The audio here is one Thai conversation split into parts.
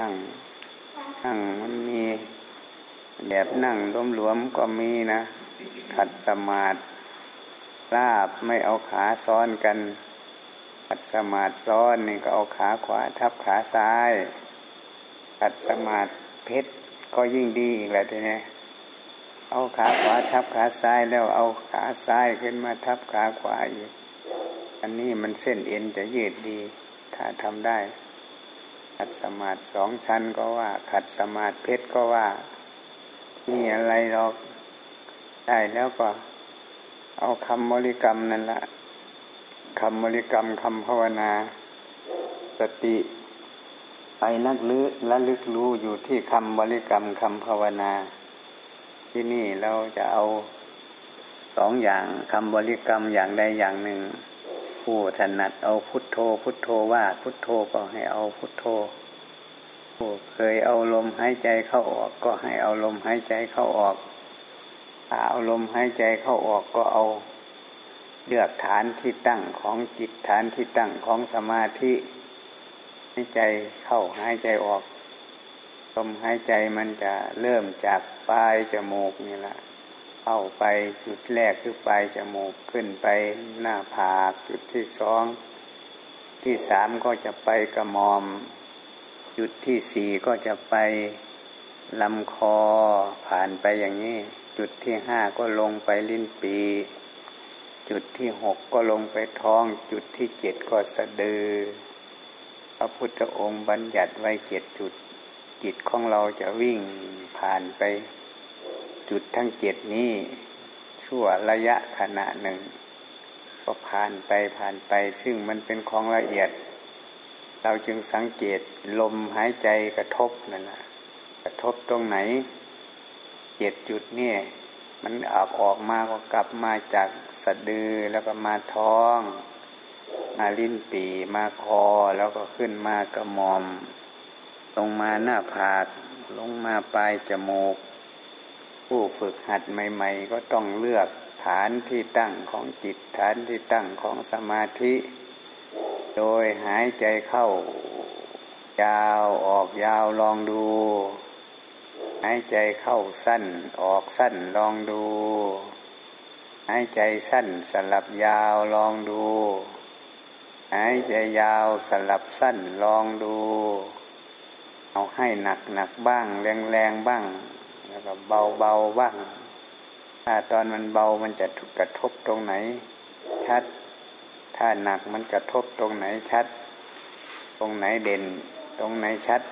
นั่ง นั่งมันมีแบบนั่งล้มหลวมก็มีนะ ขัดสมาธิลาบไม่เอาขาซ้อนกัน ขัดสมาธิซ้อนนี่ก็เอาขาขวาทับขาซ้าย ขัดสมาธิเพชรก็ยิ่งดีอีกแหละทีนี้เอาขาขวาทับขาซ้ายแล้วเอาขาซ้ายขึ้นมาทับขาขวาอีก อันนี้มันเส้นเอ็นจะยืดดี ถ้าทำได้ ขัดสมาธิสองชั้นก็ว่า ขัดสมาธิเพชรก็ว่า มีอะไรหรอกได้แล้วก็ เอาคำบริกรรมนั่นละคำบริกรรมคำภาวนา สติไปนักลึกและลึกรู้อยู่ที่คำบริกรรมคำภาวนา ที่นี่เราจะเอาสองอย่างคำบริกรรมอย่างใดอย่างหนึ่ง ผู้ถนัดเอาพุทโธ พุทโธว่าพุทโธก็ให้เอาพุทโธ ผู้เคยเอาลมหายใจเข้าออกก็ให้เอาลมหายใจเข้าออกถ้าเอาลมหายใจเข้าออกก็เอาเลือกฐานที่ตั้งของจิตฐานที่ตั้งของสมาธิหายใจเข้าหายใจออกลมหายใจมันจะเริ่มจากปลายจมูกนี่แหละ เข้าไปจุดแรกคือปลายจมูกขึ้นไปหน้าผากจุดที่สองที่สามก็จะไปกระมอม จุดที่สี่ก็จะไปลำคอผ่านไปอย่างนี้ จุดที่ห้าก็ลงไปลิ้นปี จุดที่หกก็ลงไปท้อง จุดที่เจ็ดก็สะดือ พระพุทธองค์บัญญัติไว้เจ็ดจุด จิตของเราจะวิ่งผ่านไป จุดทั้งเจ็ดนี้ ชั่วระยะขณะหนึ่ง ก็ผ่านไปผ่านไป ซึ่งมันเป็นของละเอียด เราจึงสังเกตลมหายใจกระทบนั่นแหละกระทบตรงไหนเจ็ดจุดนี่มันออกออกมาก็กลับมาจากสะดือแล้วก็มาท้องมาลิ้นปีมาคอแล้วก็ขึ้นมากระมอม ลงมาหน้าผาก ลงมาปลายจมูก ผู้ฝึกหัดใหม่ ๆ ก็ต้องเลือกฐานที่ตั้งของจิตฐานที่ตั้งของสมาธิ โดยหายใจเข้า ยาวออกยาวลองดู หายใจเข้าสั้นออกสั้นลองดู หายใจสั้นสลับยาวลองดู หายใจยาวสลับสั้นลองดู เอาให้หนักหนักบ้างแรงแรงบ้าง ก็เบาเบาบ้างถ้าตอนมันเบามันจะกระทบตรงไหน ชัด ถ้าหนักมันกระทบตรงไหนชัด ตรงไหนเด่น ตรงไหนชัด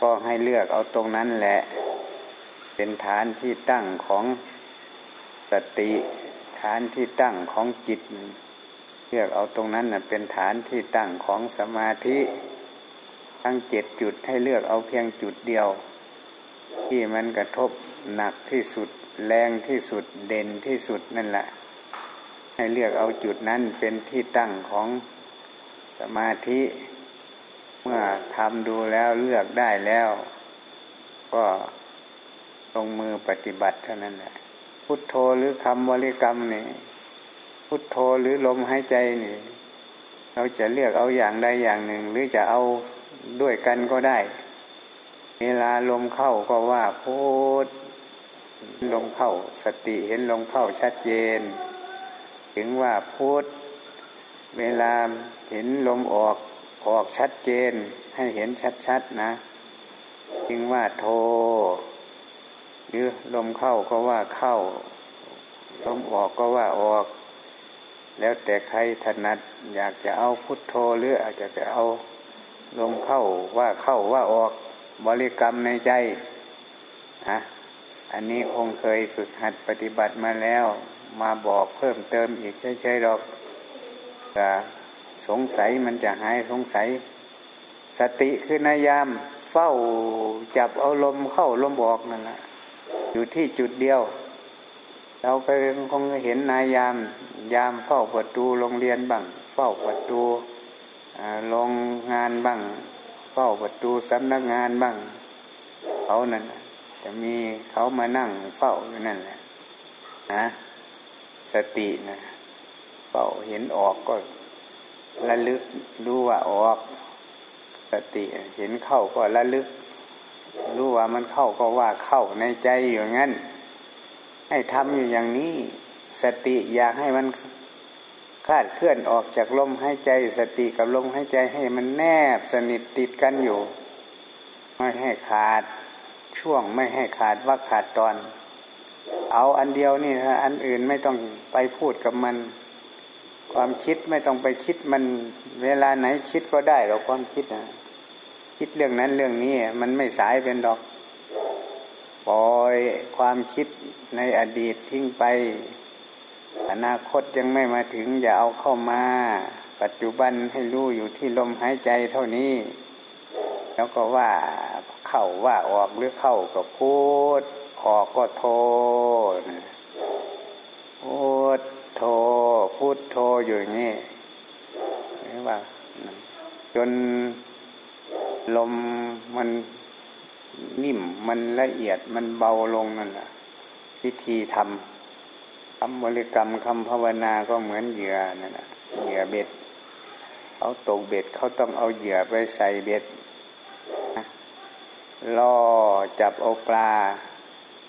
ก็ให้เลือกเอาตรงนั้นแหละ เป็นฐานที่ตั้งของสติฐานที่ตั้งของจิต เลือกเอาตรงนั้นนะเป็นฐานที่ตั้งของสมาธิ ทั้งเจ็ดจุดให้เลือกเอาเพียงจุดเดียว ที่มันกระทบหนักที่สุด แรงที่สุดเด่นที่สุดนั่นแหละ ให้เลือกเอาจุดนั้นเป็นที่ตั้งของสมาธิ เมื่อทำดูแล้วเลือกได้แล้ว ก็ลงมือปฏิบัติเท่านั้นแหละ พุทโธหรือคำบริกรรมนี่พุทโธหรือลมหายใจนี่ เราจะเลือกเอาอย่างใดอย่างหนึ่ง หรือจะเอาด้วยกันก็ได้ เวลาลมเข้าก็ว่าพุทลมเข้าสติเห็นลมเข้าชัดเจน ถึงว่าพุทเวลาเห็นลมออกออกชัดเจน ให้เห็นชัดๆนะ จึงว่าโทหรือลมเข้าก็ว่าเข้า ลมออกก็ว่าออก แล้วแต่ใครถนัด อยากจะเอาพุทโธหรืออาจจะเอาลมเข้าว่าเข้าว่าออก บริกรรมในใจนะอันนี้คงเคยฝึกหัดปฏิบัติมาแล้ว มาบอกเพิ่มเติมอีกใช่ๆหรอกสงสัยมันจะหายสงสัย สติคือนายามเฝ้าจับเอาลมเข้าลมออกนั่นแหละอยู่ที่จุดเดียว เราเคยคงเห็นนายาม ยามเฝ้าประตูโรงเรียนบ้าง เฝ้าประตูโรงงานบ้าง เฝ้าประตูสำนักงานบ้าง เขานั่นจะมีเขามานั่งเฝ้าอยู่นั่นแหละนะสตินะเฝ้าเห็นออกก็ระลึกรู้ว่าออก สติเห็นเข้าก็ระลึก รู้ว่ามันเข้าก็ว่าเข้าในใจอยู่งั้น ให้ทำอยู่อย่างนี้ สติอยากให้มัน ลาดเคลื่อนออกจากลมหายใจสติกับลมหายใจให้มันแนบสนิทติดกันอยู่ ไม่ให้ขาดช่วงไม่ให้ขาดว่าขาดตอน เอาอันเดียวนี่นะอันอื่นไม่ต้องไปพูดกับมัน ความคิดไม่ต้องไปคิดมันเวลาไหนคิดก็ได้หรอความคิดนะคิดเรื่องนั้นเรื่องนี้มันไม่สายเป็นดอก ปล่อยความคิดในอดีตทิ้งไป อนาคตยังไม่มาถึงอย่าเอาเข้ามา ปัจจุบันให้รู้อยู่ที่ลมหายใจเท่านี้ แล้วก็ว่าเข้าว่าออกหรือเข้าก็พูด ออกก็โทพูดโทพูดโทอยู่อย่างนี้เห็นว่า จนลมมันนิ่มมันละเอียดมันเบาลงนั่นแหละวิธีทำ คำบริกรรมคำภาวนาก็เหมือนเหยื่อนั่นแหละเหยื่อเบ็ดเขาตกเบ็ดเขาต้องเอาเหยื่อไปใส่เบ็ดล่อจับเอาปลา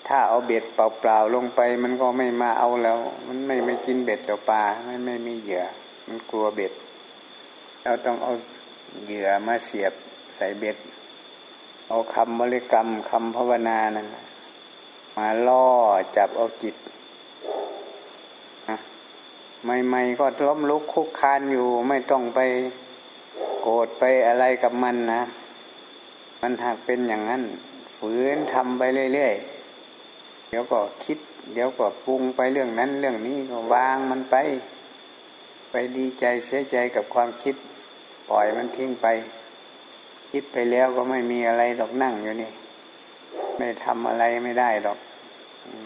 ถ้าเอาเบ็ดเปล่าๆลงไป มันก็ไม่มาเอาแล้ว มันไม่ไม่กินเบ็ดเดี๋ยวปลาไม่ไม่มีเหยื่อ มันกลัวเบ็ด เราต้องเอาเหยื่อมาเสียบใส่เบ็ด เอาคำบริกรรมคำภาวนานั่นมาล่อจับเอาจิต ใหม่ๆก็ล้มลุกคุกคานอยู่ ไม่ต้องไปโกรธไปอะไรกับมันนะมันหากเป็นอย่างนั้น ฝืนทำไปเรื่อยๆ เดี๋ยวก็คิด เดี๋ยวก็ปรุงไปเรื่องนั้นเรื่องนี้ก็วางมันไป ไปดีใจเสียใจกับความคิด ปล่อยมันทิ้งไป คิดไปแล้วก็ไม่มีอะไรดอกนั่งอยู่นี่ ไม่ทำอะไรไม่ได้ดอก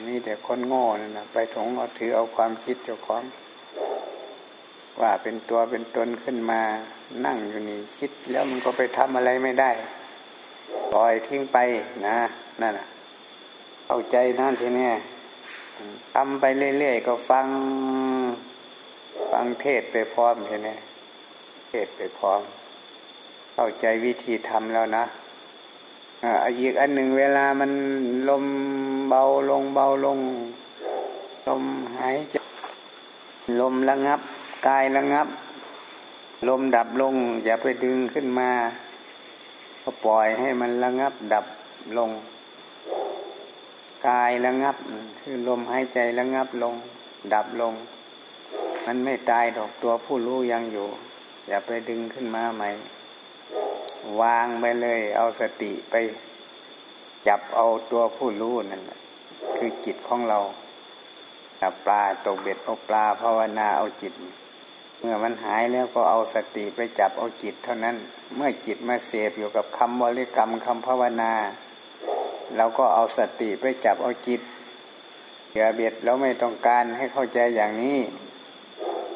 นี่แต่คนโง่นั่นนะไปถงเอาถือเอาความคิดเจ้าของ ว่าเป็นตัวเป็นตนขึ้นมานั่งอยู่นี่คิดแล้วมันก็ไปทำอะไรไม่ได้ปล่อยทิ้งไปนะนั่นนะเข้าใจนั่นทีนี้ทำไปเรื่อยๆก็ฟัง ฟังเทศไปพร้อมทีนี้เทศไปพร้อม เข้าใจวิธีทำแล้วนะ อีกอันหนึ่งเวลามันลมเบาลงเบาลง ลมหายใจลมระงับ กายระงับ ลมดับลง อย่าไปดึงขึ้นมา ก็ปล่อยให้มันระงับดับลง กายระงับ คือลมหายใจระงับลง ดับลง มันไม่ตายดอกตัวผู้รู้ยังอยู่ อย่าไปดึงขึ้นมาใหม่ วางไปเลย เอาสติไปจับเอาตัวผู้รู้นั่นแหละคือจิตของเราจับปลาตกเบ็ดเอาปลาภาวนาเอาจิต เมื่อมันหายแล้วก็เอาสติไปจับเอาจิต เท่านั้น เมื่อจิตมาเสพอยู่กับคำบริกรรมคำภาวนาเราก็เอาสติไปจับเอาจิตอย่าเบียดแล้วไม่ต้องการให้เข้าใจอย่างนี้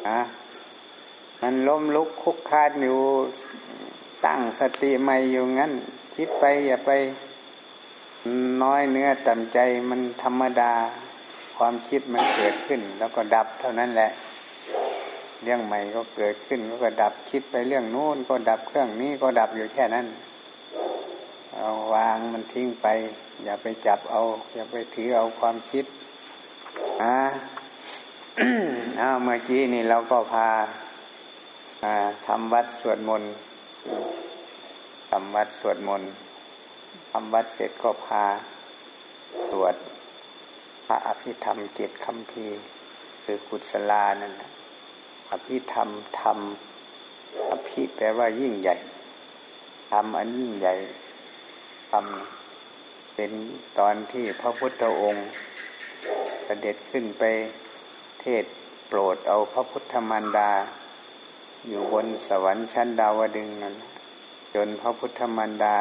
นะมันล้มลุกคุกคาดอยู่ ตั้งสติใหม่อยู่งั้น คิดไปอย่าไป น้อยเนื้อต่ำใจมันธรรมดา ความคิดมันเกิดขึ้น แล้วก็ดับเท่านั้นแหละ เรื่องใหม่ก็เกิดขึ้นก็ดับคิดไปเรื่องโน้นก็ดับเครื่องนี้ก็ดับอยู่แค่นั้นเอาวางมันทิ้งไป อย่าไปจับเอา อย่าไปถือเอาความคิดอ่าอ้าวเมื่อกี้นี่เราก็พาทำวัดสวดมนต์ ทำวัดสวดมนต์ทำวัดเสร็จก็พา สวดพระอภิธรรมเกียรติคำพีคือกุศลานั่นแหละอภิธรรมธรรมอภิแปลว่ายิ่งใหญ่ธรรมอันยิ่งใหญ่ธรรมเป็นตอนที่พระพุทธองค์เสด็จขึ้นไปเทศโปรดเอาพระพุทธมารดา อยู่บนสวรรค์ชั้นดาวดึงนั้น จนพระพุทธมารดา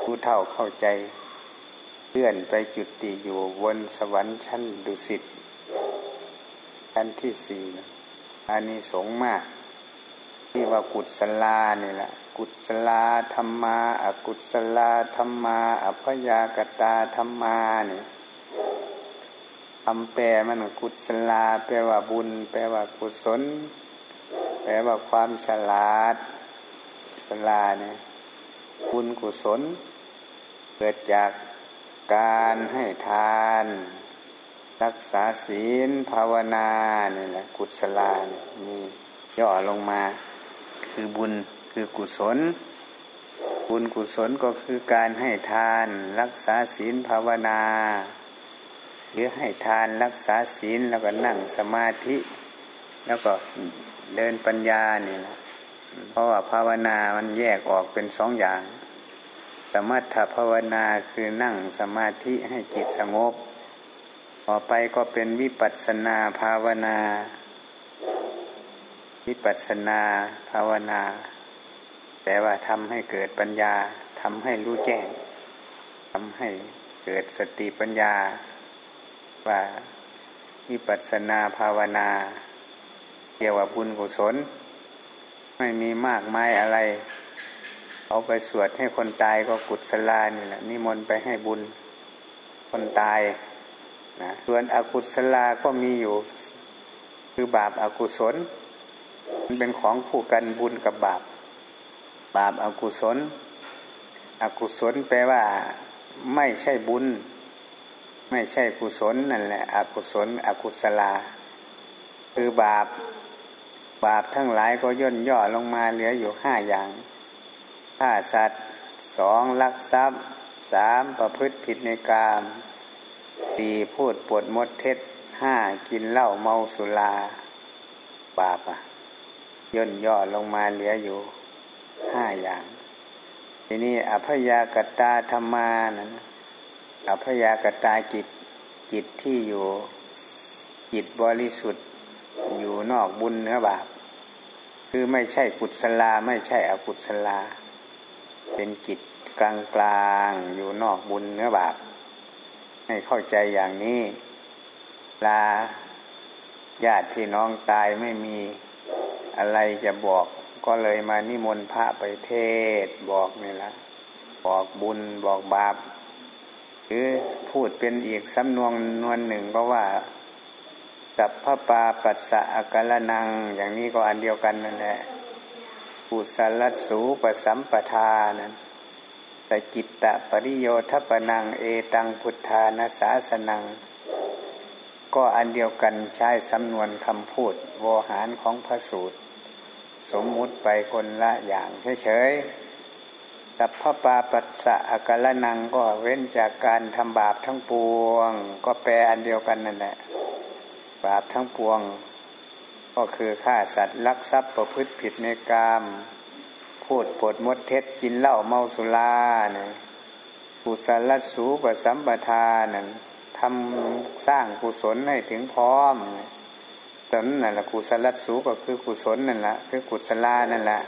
ผู้เท่าเข้าใจเลื่อนไปจุติอยู่บนสวรรค์ชั้นดุสิตชั้นที่สี่อานิสงส์มาก ที่ว่ากุศลานี่แหละกุศลาธรรมาอากุศลาธรรมาอัพยากตาธรรมานี่คำแปลมันกุศลาแปลว่าบุญ แปลว่ากุศล ลว่าความฉลาดแปลาเนี่ยบุญกุศล เกิดจากการให้ทาน รักษาศีลภาวนาเนี่ยแหละกุศลานี่ยมีย่อลงมา คือบุญคือกุศล บุญกุศลก็คือการให้ทาน รักษาศีลภาวนาหรือให้ทานรักษาศีลแล้วก็นั่งสมาธิ แล้วก็ เดินปัญญานี่นะเพราะว่าภาวนามันแยกออกเป็นสองอย่าง สมถภาวนาคือนั่งสมาธิให้จิตสงบ ต่อไปก็เป็นวิปัสสนาภาวนา วิปัสสนาภาวนา แต่ว่าทำให้เกิดปัญญาทำให้รู้แจ้งทำให้เกิดสติปัญญา ว่าวิปัสสนาภาวนา กี่ยวกับบุญกุศล ไม่มีมากมายอะไร เอาไปสวดให้คนตายก็กุศลานี่แหละนิมนต์ไปให้บุญคนตายนะส่วนอกุศลาก็มีอยู่ คือบาปอากุศล มันเป็นของคู่กันบุญกับบาป บาปอากุศล อกุศลแปลว่า ไม่ใช่บุญ ไม่ใช่กุศลนั่นแหละอกุศล อกุศลา คือบาป บาปทั้งหลายก็ย่นย่อลงมาเหลืออยู่ห้าอย่างฆ่าสัตว์สองลักทรัพย์สามประพฤติผิดในกามสี่พูดปวดมดเท็จห้ากินเหล้าเมาสุรา บาปอะ ย่นย่อลงมาเหลืออยู่ห้าอย่าง ทีนี้อภยากตาธรรมานะอภยากตาจิตจิตที่อยู่จิตบริสุทธิ์อยู่นอกบุญเนื้อบาป คือไม่ใช่กุศลาไม่ใช่อกุศลา เป็นกิจกลางกลางอยู่นอกบุญเนื้อบาปให้เข้าใจอย่างนี้ ลาญาติพี่น้องตายไม่มีอะไรจะบอกก็เลยมานิมนต์พระไปเทศบอกนี่ละบอกบุญบอกบาป หรือพูดเป็นอีกสำนวนนวลหนึ่งก็ว่า สัพพปาปัสสะอกาลนัง อย่างนี้ก็อันเดียวกันนั่นแหละปุสลัสูปสัมปทานั้นต่จิตตะปริโยทปนัง เอตังพุทธานาสาสนัง ก็อันเดียวกันใช้สำนวนคำพูดโวหารของพระสูตร สมมุติไปคนละอย่างเฉยๆสัพพปาปัสสะอกาลนังก็เว้นจากการทำบาปทั้งปวง ก็แปลอันเดียวกันนั่นแหละ บาปทั้งปวง ก็คือฆ่าสัตว์ลักทรัพย์ประพฤติผิดในกามพูดปดมดเท็จกินเหล้าเมาสุราเนี่ยกุศลสูปสัมปทานั่นทำสร้างกุศลให้ถึงพร้อมตนนั่นแหละกุศลสูก็คือกุศลนั่นแหละคือกุศลานั่นแหละ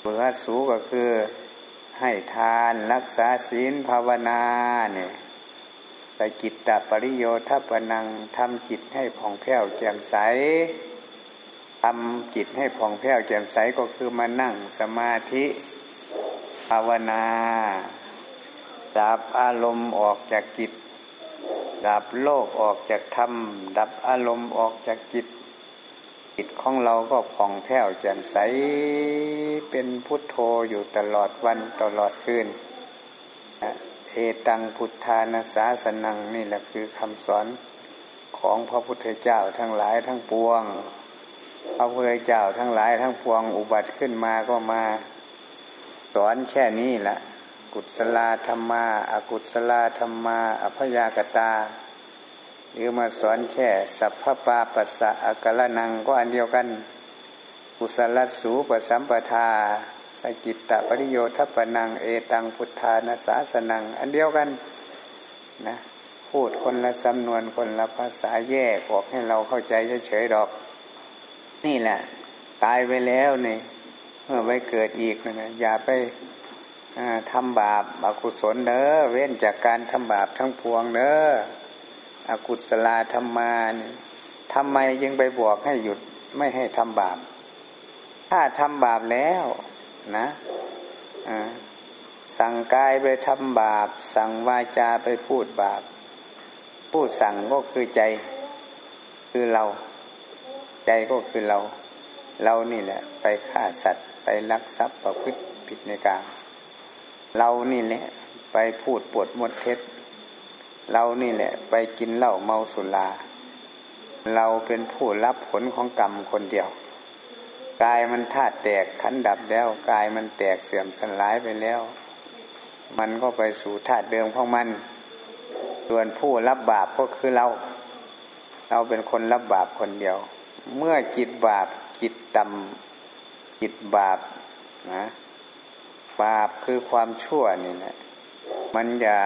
กุศลสูก็คือให้ทานรักษาศีลภาวนาเนี่ย แต่จิตตปริโยทัปนังทำจิตให้ผ่องแผ้วแจ่มใสทำจิตให้ผ่องแผ้วแจ่มใสก็คือมานั่งสมาธิภาวนาดับอารมณ์ออกจากจิต ดับโลกออกจากธรรม ดับอารมณ์ออกจากจิต จิตของเราก็ผ่องแผ้วแจ่มใส เป็นพุทโธอยู่ตลอดวันตลอดคืน เอตังพุทธานาสาสนังนี่แหละคือคำสอนของพระพุทธเจ้าทั้งหลายทั้งปวง พระพุทธเจ้าทั้งหลายทั้งปวงอุบัติขึ้นมาก็มา สอนแค่นี้แหละกุศลธรรมาอากุศลธรรมาอภยากตา หรือมาสอนแค่สัพพปาปัสสะอกลนังก็อันเดียวกัน กุศลสูปสัมปทา สกิตตปริโยทัปนัง เอตังพุทธานาสาสนัง อันเดียวกันนะพูดคนละสำนวนคนละภาษาแยกออกให้เราเข้าใจเฉยๆดอก นี่แหละ ตายไปแล้วนี่เมื่อไปเกิดอีกนะอย่าไปทำบาปอากุศลเด้อเว้นจากการทำบาปทั้งพวงเด้ออกุศลาธรรมานี่ทำไมยังไปบอกให้หยุดไม่ให้ทำบาป ถ้าทำบาปแล้ว นะสั่งกายไปทำบาป สั่งวาจาไปพูดบาป พูดสั่งก็คือใจ คือเรา ใจก็คือเรา เรานี่แหละ ไปฆ่าสัตว์ ไปลักทรัพย์ประพฤติผิดในกามเรานี่แหละ ไปพูดปวดมดเท็จ เรานี่แหละ ไปกินเหล้าเมาสุราเราเป็นผู้รับผลของกรรมคนเดียว กายมันธาตุแตกขันดับแล้ว กายมันแตกเสื่อมสลายไปแล้ว มันก็ไปสู่ธาตุเดิมของมัน ส่วนผู้รับบาปก็คือเรา เราเป็นคนรับบาปคนเดียว เมื่อจิตบาปจิตดำจิตบาปนะบาปคือความชั่วนี่แหละมันจะ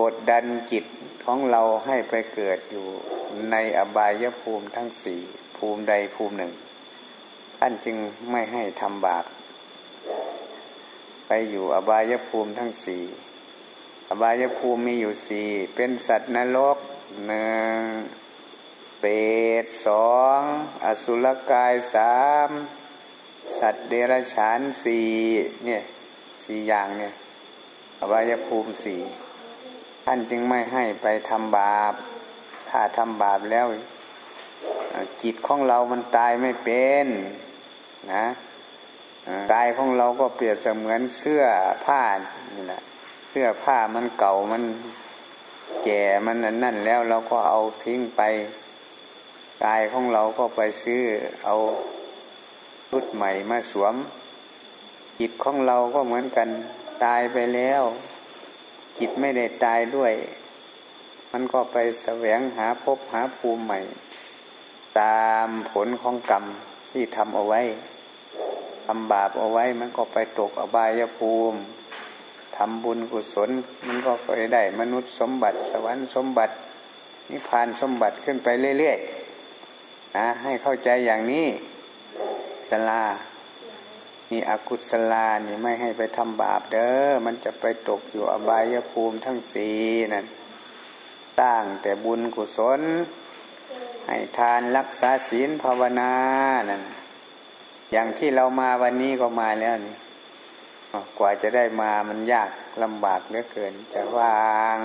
กดดันจิตของเราให้ไปเกิดอยู่ในอบายภูมิทั้งสี่ภูมิใดภูมิหนึ่ง ท่านจึงไม่ให้ทำบาปไปอยู่อบายภูมิทั้งสี่อบายภูมิมีอยู่สี่เป็นสัตว์นรกหนึ่งเปรตสองอสุรกายสามสัตว์เดรัจฉานสี่เนี่ยสี่อย่างเนี่ยอบายภูมิสี่ท่านจึงไม่ให้ไปทำบาป ถ้าทำบาปแล้วจิตของเรามันตายไม่เป็น นะกายของเราก็เปรียบเสมือนเสื้อผ้านี่แหละเสื้อผ้ามันเก่ามันแก่มันนั่นแล้วเราก็เอาทิ้งไปกายของเราก็ไปซื้อเอาชุดใหม่มาสวม จิตของเราก็เหมือนกันตายไปแล้ว จิตไม่ได้ตายด้วย มันก็ไปแสวงหาพบหาภูมิใหม่ ตามผลของกรรมที่ทำเอาไว้ ทำบาปเอาไว้มันก็ไปตกอบายภูมิทำบุญกุศลมันก็ไปได้มนุษย์สมบัติ สวรรค์สมบัติ นิพพานสมบัติขึ้นไปเรื่อยๆนะให้เข้าใจอย่างนี้สลานี่อกุศลานี่ไม่ให้ไปทำบาปเด้อมันจะไปตกอยู่อบายภูมิทั้งสี่นั่นตั้งแต่บุญกุศล ให้ทานรักษาศีลภาวนานั่น อย่างที่เรามาวันนี้ก็มาแล้วนี่กว่าจะได้มามันยากลำบากเหลือเกิน จะวาง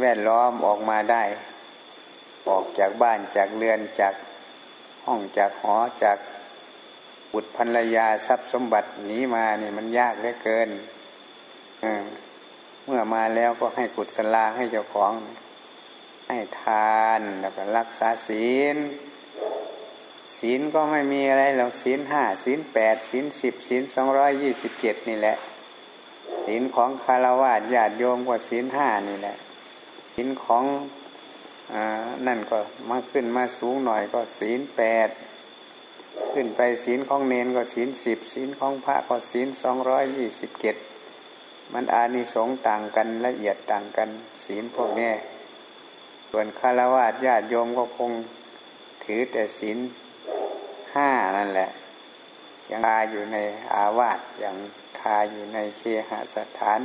แวดล้อมออกมาได้ ออกจากบ้านจากเรือนจากห้องจากหอจากบุตรภรรยาทรัพย์สมบัติหนีมานี่มันยากเหลือเกินเมื่อมาแล้วก็ให้กุศลาให้เจ้าของ ให้ทานแล้วก็รักษาศีล ศีลก็ไม่มีอะไรหรอกศีลห้าศีลแปดศีลสิบศีลสองร้อยยี่สิบเจ็ดนี่แหละศีลของคารวะญาติโยมกว่าศีลห้านี่แหละศีลของอนั่นก็มาขึ้นมาสูงหน่อยก็ศีลแปดขึ้นไปศีลของเนนก็ศีลสิบศีลของพระก็ศีลสองร้อยยี่สิบเจ็ดมันอานิสงส์ต่างกันละเอียดต่างกันศีลพวกนี้ส่วนคารวะญาติโยมก็คงถือแต่ศีล ห้านั่นแหละ ยังคาอยู่ในอาวาสอย่างคาอยู่ในเคหสถาน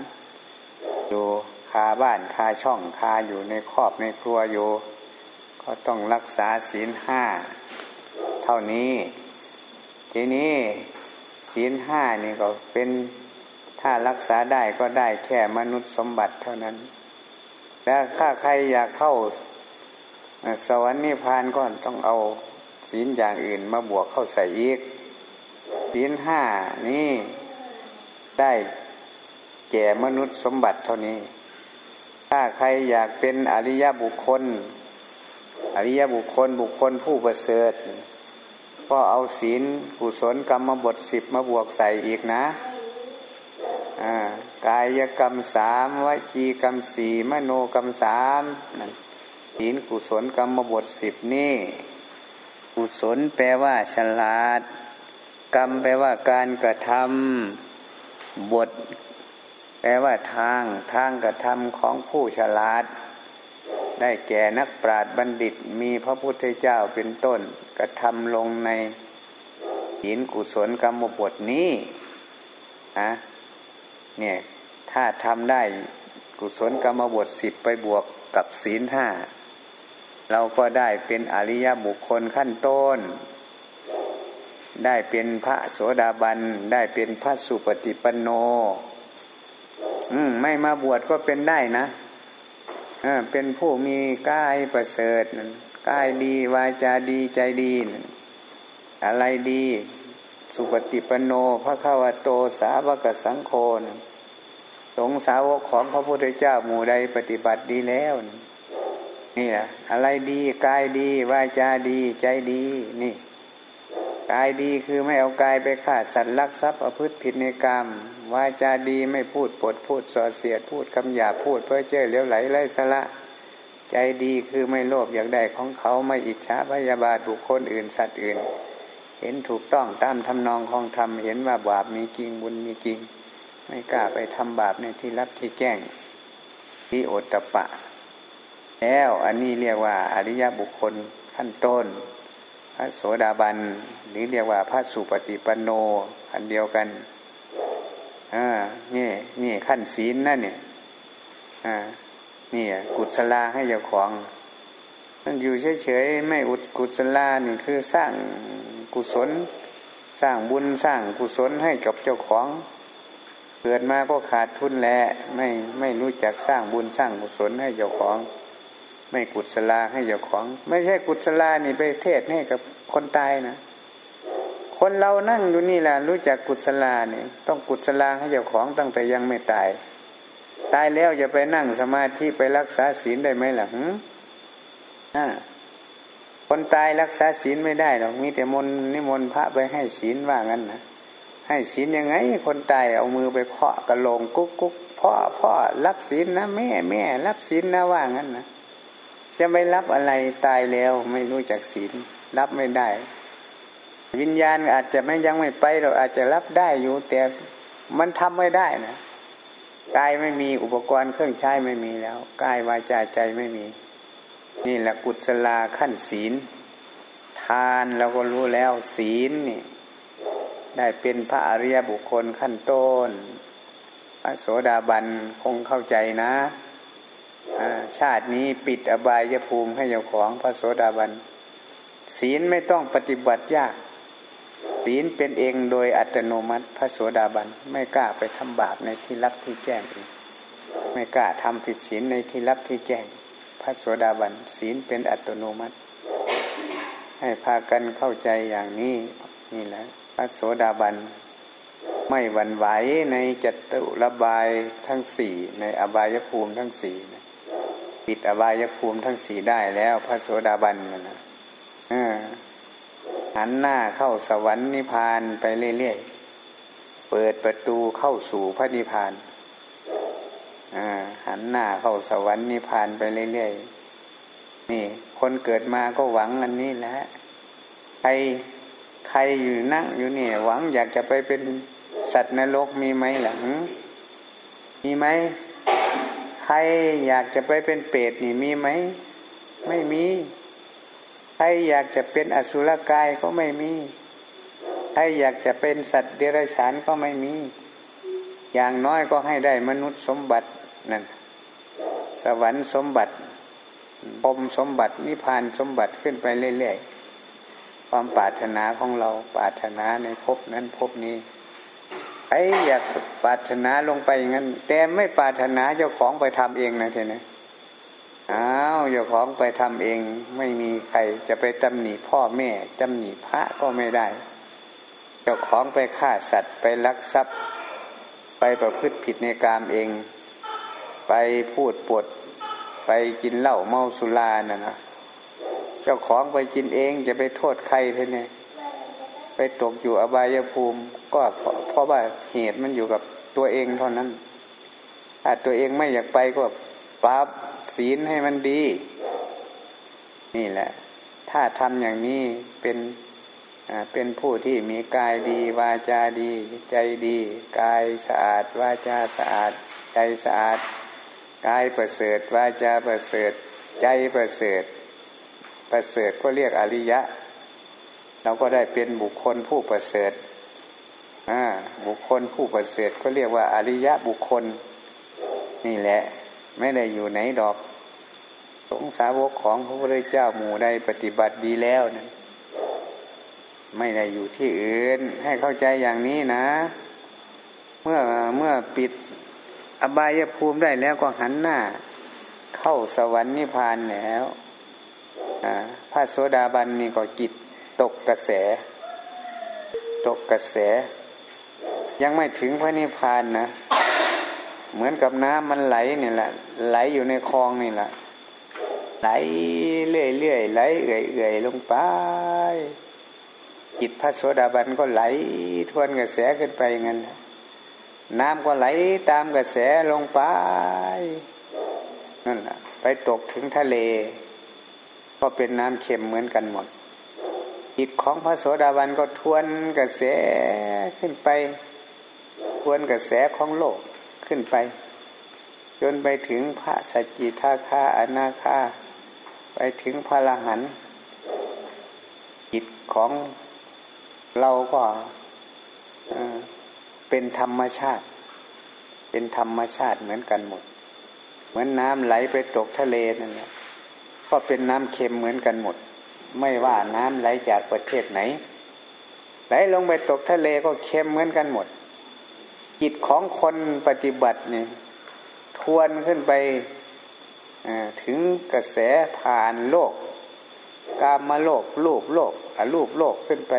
อยู่คาบ้านคาช่องคาอยู่ในครอบในครัวอยู่ ก็ต้องรักษาศีลห้าเท่านี้ ทีนี้ศีลห้านี่ก็เป็นถ้ารักษาได้ก็ได้แค่มนุษย์สมบัติเท่านั้น แล้วถ้าใครอยากเข้าสวรรค์นิพพานก็ต้องเอา ศีลอย่างอื่นมาบวกเข้าใส่อีกศีลห้านี่ได้แก่มนุษย์สมบัติเท่านี้ ถ้าใครอยากเป็นอริยบุคคล อริยบุคคลบุคคลผู้ประเสริฐก็เอาศีลกุศลกรรมบทสิบมาบวกใส่อีกนะกายกรรมสามวจีกรรมสี่มโนกรรมสามนั่นศีลกุศลกรรมบทสิบนี่ กุศลแปลว่า ฉลาด กรรมแปลว่าการกระทำบท แปลว่าทาง ทางกระทำของผู้ฉลาด ได้แก่นักปราชญ์บัณฑิตมีพระพุทธเจ้าเป็นต้น กระทำลงในหินกุศลกรรมบทนี้นะเนี่ยถ้าทำได้กุศลกรรมบทสิบไปบวกกับศีลห้า เราก็ได้เป็นอริยบุคคลขั้นต้น ได้เป็นพระโสดาบัน ได้เป็นพระสุปฏิปันโน อืม ไม่มาบวชก็เป็นได้นะเออเป็นผู้มีกายประเสริฐกายดีวาจาดีใจดีอะไรดี สุปฏิปโนพระขาวโตสาวกสังโฆสงสาวกของพระพุทธเจ้าหมู่ใดปฏิบัติดีแล้วนี่ แหละอะไรดีกายดีวาจาดีใจดีนี่กายดีคือไม่เอากายไปฆ่าสัตว์ลักทรัพย์ประพฤติผิดในกรรมวาจาดีไม่พูดปดพูดส่อเสียดพูดคำหยาพูดเพื่อเจ้อเลี้ยวไหลไร้สละ ใจดีคือไม่โลภอยากได้ของเขาไม่อิจฉาพยาบาทบุคคลอื่นสัตว์อื่น เห็นถูกต้องตามทำนองของธรรมเห็นว่าบาปมีจริงบุญมีจริง ไม่กล้าไปทำบาปในที่รับที่แจ้งที่โอตตะปะ แล้ว อันนี้เรียกว่า อริยบุคคลขั้นต้น พระโสดาบันหรือเรียกว่าพระสุปฏิปันโนอันเดียวกันอ่านี่นี่ขั้นศีลนั่นเนี่ยอ่านี่กุศลาให้เจ้าของมันอยู่เฉยๆไม่อุดกุศลานี่คือสร้างกุศล สร้างบุญสร้างกุศลให้กับเจ้าของเกิดมาก็ขาดทุนแหละไม่ไม่รู้จักสร้างบุญสร้างกุศลให้เจ้าของ ไม่กุศลาให้เจ้าของ ไม่ใช่กุศลานี่ไปเทศให้กับคนตายนะ คนเรานั่งอยู่นี่แหละรู้จักกุศลาเนี่ยต้องกุศลาให้เจ้าของตั้งแต่ยังไม่ตาย ตายแล้วจะไปนั่งสมาธิไปรักษาศีลได้ไหมล่ะหืคนตายรักษาศีลไม่ได้หรอกมีแต่มนนิมนต์พระไปให้ศีลว่างั้นนะให้ศีลยังไง คนตายเอามือไปเคาะกระโหลงกุ๊กกุ๊กพ่อพ่อรับศีลนะแม่แม่รับศีลนะว่างั้นนะ จะไม่รับอะไรตายแล้วไม่รู้จักศีลรับไม่ได้ วิญญาณอาจจะไม่ยังไม่ไปเราอาจจะรับได้อยู่แต่มันทำไม่ได้นะกายไม่มีอุปกรณ์เครื่องใช้ไม่มีแล้วกายวาจาใจไม่มี นี่แหละกุศลาขั้นศีล ทานเราก็รู้แล้ว ศีลนี่ ได้เป็นพระอริยบุคคลขั้นต้น พระโสดาบันคงเข้าใจนะ ชาตินี้ปิดอบายภูมิให้เจ้าของพระโสดาบัน ศีลไม่ต้องปฏิบัติยาก ศีลเป็นเองโดยอัตโนมัติพระโสดาบัน ไม่กล้าไปทำบาปในที่รับที่แจ้งไม่กล้าทำผิดศีลในที่รับที่แจ้ง พระโสดาบัน ศีลเป็นอัตโนมัติ ให้พากันเข้าใจอย่างนี้นี่แหละพระโสดาบันไม่หวั่นไหวในจัตุรบายทั้งสี่ในอบายภูมิทั้งสี่ ปิดอบายภูมิทั้งสี่ได้แล้ว พระโสดาบันนะหันหน้าเข้าสวรรค์นิพพานไปเรื่อยๆ เปิดประตูเข้าสู่พระนิพพานหันหน้าเข้าสวรรค์นิพพานไปเรื่อยๆ นี่ คนเกิดมาก็หวังอันนี้แหละ ใครใครอยู่นั่งอยู่เนี่ย หวังอยากจะไปเป็นสัตว์นรกมีไหมหลังมีไหม ใครอยากจะไปเป็นเปรตนี่มีไหม ไม่มี ใครอยากจะเป็นอสุรกายก็ไม่มี ใครอยากจะเป็นสัตว์เดรัจฉานก็ไม่มี อย่างน้อยก็ให้ได้มนุษย์สมบัตินั่นสวรรค์สมบัติปมสมบัตินิพพานสมบัติขึ้นไปเรื่อยๆความปรารถนาของเราปรารถนาในภพนั้นภพนี้ ไอ้อยากปรารถนาลงไปอย่างนั้น แต่ไม่ปรารถนาเจ้าของไปทำเองนะเทนะอ้าวอย่าของไปทำเอง ไม่มีใครจะไปตำหนิพ่อแม่ตำหนิพระก็ไม่ได้ เจ้าของไปฆ่าสัตว์ไปลักทรัพย์ ไปประพฤติผิดในกามเอง ไปพูดปด ไปกินเหล้าเมาสุราน่ะนะเจ้าของไปกินเองจะไปโทษใครเท่นี่ ไปตกอยู่อบายภูมิ ก็เพราะว่าเหตุมันอยู่กับตัวเองเท่านั้นถ้าตัวเองไม่อยากไปก็ปราบศีลให้มันดี นี่แหละ ถ้าทำอย่างนี้เป็นเป็นผู้ที่มีกายดี วาจาดี ใจดี กายสะอาด วาจาสะอาด ใจสะอาด กายประเสริฐ วาจาประเสริฐ ใจประเสริฐ ประเสริฐก็เรียกอริยะ เราก็ได้เป็นบุคคลผู้ประเสริฐบุคคลผู้ประเสริฐก็เรียกว่าอริยะบุคคล นี่แหละ ไม่ได้อยู่ไหนดอกสงสาวกของพระพุทธเจ้าหมู่ใดปฏิบัติดีแล้วนะไม่ได้อยู่ที่อื่น ให้เข้าใจอย่างนี้นะ เมื่อเมื่อปิดอบายภูมิได้แล้วก็หันหน้า เข้าสวรรค์นิพพานแล้วพระโสดาบันนี่ก็กิจ ตกกระแส ตกกระแส ยังไม่ถึงพระนิพพานนะ เหมือนกับน้ำมันไหลนี่แหละ ไหลอยู่ในคลองนี่แหละ ไหลเรื่อยๆไหลเอื่อยๆลงไปจิตพระโสดาบันก็ไหลทวนกระแสขึ้นไปงั้นน้ำก็ไหลตามกระแสลงไปนั่นแหละไปตกถึงทะเล ก็เป็นน้ำเค็มเหมือนกันหมด จิตของพระโสดาบันก็ทวนกระแสขึ้นไป ทวนกระแสของโลกขึ้นไป จนไปถึงพระสกิทาคาอนาคาไปถึงพระละหันจิตของเราก็เป็นธรรมชาติ เป็นธรรมชาติเหมือนกันหมด เหมือนน้ำไหลไปตกทะเลนั่นแหละก็เป็นน้ำเค็มเหมือนกันหมด ไม่ว่าน้ำไหลจากประเทศไหน ไหลลงไปตกทะเลก็เค็มเหมือนกันหมด จิตของคนปฏิบัติเนี่ยทวนขึ้นไปถึงกระแสผ่านโลก กามาโลกรูปโลกอรูปโลกขึ้นไป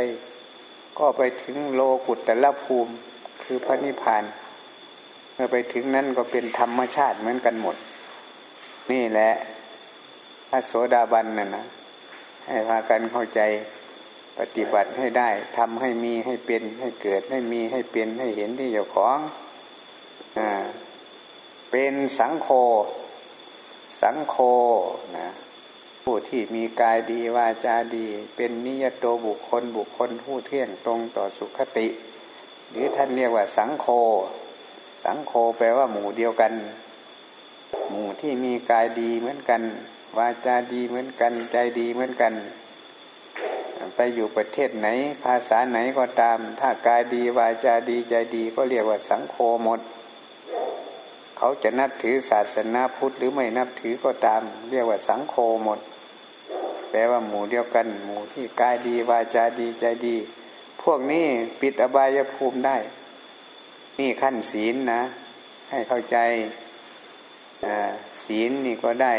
ก็ไปถึงโลกุตตะภูมิ คือพระนิพพาน เมื่อไปถึงนั้นก็เป็นธรรมชาติเหมือนกันหมด นี่แหละพระโสดาบันน่ะนะ ให้พากันเข้าใจปฏิบัติให้ได้ทำให้มีให้เป็นให้เกิดให้มีให้เป็นให้เห็นที่เจ้าของอ่าเป็นสังโฆสังโฆนะผู้ที่มีกายดีวาจาดี เป็นนิยโตบุคคลบุคคลผู้เที่ยงตรงต่อสุขติ หรือท่านเรียกว่าสังโฆสังโฆแปลว่าหมู่เดียวกัน หมู่ที่มีกายดีเหมือนกัน วาจาดีเหมือนกัน ใจดีเหมือนกัน ไปอยู่ประเทศไหน ภาษาไหนก็ตาม ถ้ากายดีวาจาดีใจดีก็เรียกว่าสังโฆหมด เขาจะนับถือศาสนาพุทธหรือไม่นับถือก็ตาม เรียกว่าสังโฆหมด แปลว่าหมู่เดียวกัน หมู่ที่กายดีวาจาดีใจดี พวกนี้ปิดอบายภูมิได้ นี่ขั้นศีลนะ ให้เข้าใจศีลนี่ก็ได้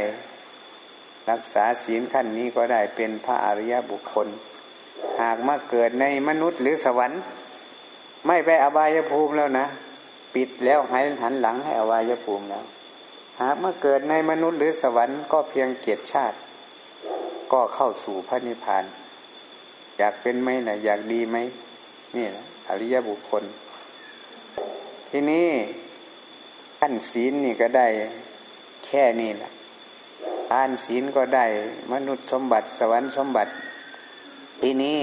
รักษาศีลขั้นนี้ก็ได้เป็นพระอริยบุคคล หากมาเกิดในมนุษย์หรือสวรรค์ ไม่ไปอบายภูมิแล้วนะ ปิดแล้วให้หันหลังให้อวัยภูมิแล้ว หากมาเกิดในมนุษย์หรือสวรรค์ก็เพียงเกียรติชาติ ก็เข้าสู่พระนิพพาน อยากเป็นไหมนะอยากดีไหมนี่แหละอริยบุคคล ทีนี้ขั้นศีลนี่ก็ได้แค่นี้แหละ ทานศีลก็ได้ มนุษย์สมบัติ สวรรค์สมบัติ ทีนี้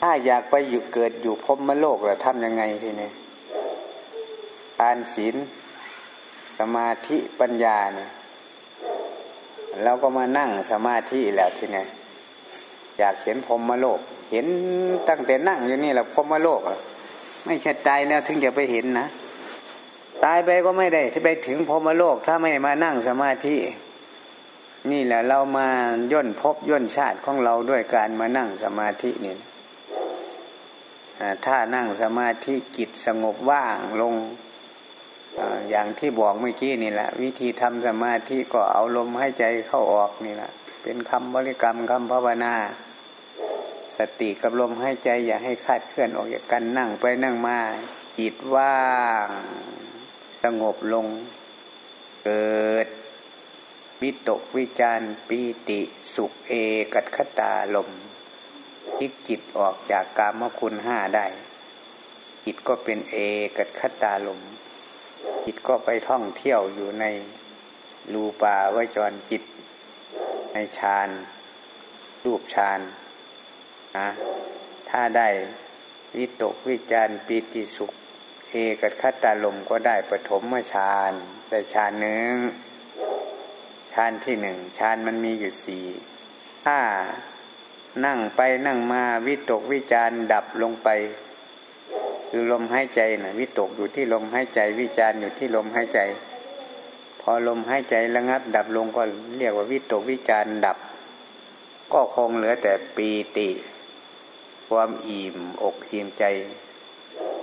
ถ้าอยากไปอยู่เกิดอยู่พรมโลกล่ะทำยังไงทีนี้ทานศีลสมาธิปัญญาเนี่ยเราก็มานั่งสมาธิแล้วทีไงอยากเห็นพรมโลก เห็นตั้งแต่นั่งอยู่นี่แหละพรมโลกไม่ใช่ตายแล้วถึงจะไปเห็นนะ ตายไปก็ไม่ได้ที่ไปถึงพรมโลก ถ้าไม่มานั่งสมาธิ นี่แหละเรามาย่นพบย่นชาติของเราด้วยการมานั่งสมาธินี่ถ้านั่งสมาธิจิตสงบว่างลงอย่างที่บอกเมื่อกี้นี่แหละ วิธีทำสมาธิก็เอาลมให้ใจเข้าออกนี่แหละเป็นคำบริกรรมคำภาวนา สติกับลมให้ใจอย่าให้คาดเคลื่อนออกจากกันนั่งไปนั่งมาจิตว่าง สงบลง เกิด วิตกวิจารปีติสุขเอกัตขตาลมทิกจิตออกจากกามคุณห้าได้ จิตก็เป็นเอกัตขตาลมจิตก็ไปท่องเที่ยวอยู่ในรูปาวจรจิต ในฌานรูปฌานนะถ้าได้วิตกวิจารปีติสุข เอกัตคตตาลมก็ได้ปฐมฌานได้ฌานหนึ่ง ฌานที่หนึ่งฌานมันมีอยู่สี่ถ้านั่งไปนั่งมาวิตกวิจารดับลงไป คือลมหายใจนะวิตกอยู่ที่ลมหายใจ วิจารอยู่ที่ลมหายใจ พอลมหายใจระงับ ดับลงก็เรียกว่าวิตกวิจารดับ ก็คงเหลือแต่ปีติ ความอิ่มอกอิ่มใจ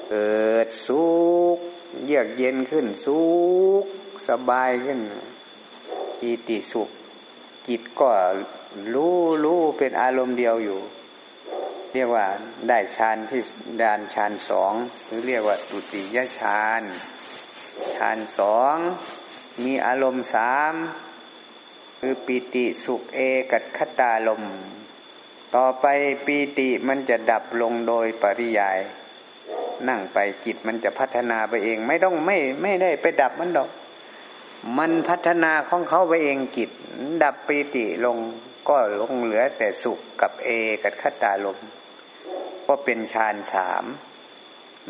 เกิดสุขเยือกเย็นขึ้นสุขสบายขึ้น ปีติสุข จิตก็รู้รู้เป็นอารมณ์เดียวอยู่ เรียกว่าได้ฌานที่ดานฌานสองหรือเรียกว่าตุติยฌานฌานสองมีอารมณ์สามคือปีติสุขเอกัดขตาลม ต่อไปปีติมันจะดับลงโดยปริยาย นั่งไปจิตมันจะพัฒนาไปเอง ไม่ต้องไม่ไม่ได้ไปดับมันดอก มันพัฒนาของเขาไปเองจิต ดับปีติลงก็ลงเหลือแต่สุขกับเอกัดขตาลมก็เป็นฌานสาม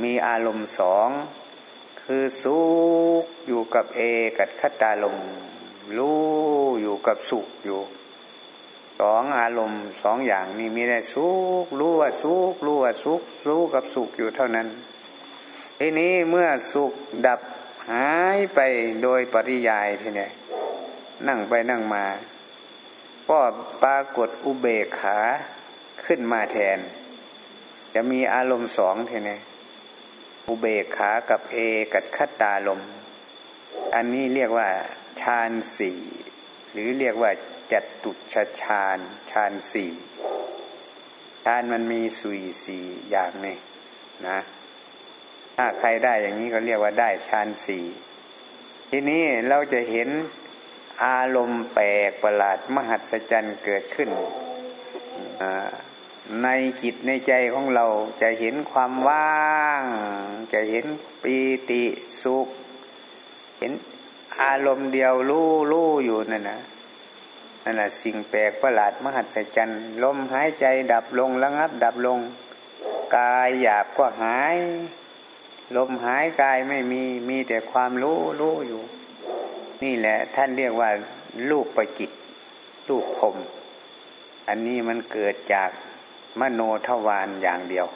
มีอารมณ์สองคือสุขอยู่กับเอกัดขตาลมรู้อยู่กับสุขอยู่สองอารมณ์สองอย่างนี้มีได้สุขรู้ว่าสุขรู้ว่าสุขรู้กับสุขอยู่เท่านั้นทีนี้เมื่อสุขดับ หายไปโดยปริยายทีนี้นั่งไปนั่งมาก็ปรากฏอุเบกขาขึ้นมาแทน จะมีอารมณ์สองทีนี้อุเบกขากับเอกัดขัตตาลม อันนี้เรียกว่าฌานสี่หรือเรียกว่าจัตุชฌานฌานสี่ฌานมันมีสุยสี่อย่างนี่นะ ถ้าใครได้อย่างนี้ก็เรียกว่าได้ฌานสี่ทีนี้เราจะเห็นอารมณ์แปลกประหลาดมหัศจรรย์เกิดขึ้นในจิตในใจของเราจะเห็นความว่าง จะเห็นปีติสุข เห็นอารมณ์เดียวรู้รู้อยู่นั่นนะนั่นแหละสิ่งแปลกประหลาดมหัศจรรย์ลมหายใจดับลงระงับดับลง กายหยาบก็หาย ลมหายกายไม่มีมีแต่ความรู้รู้อยู่ นี่แหละ ท่านเรียกว่าลูกประจิตลูกพรมอันนี้มันเกิดจากมโนทวารอย่างเดียว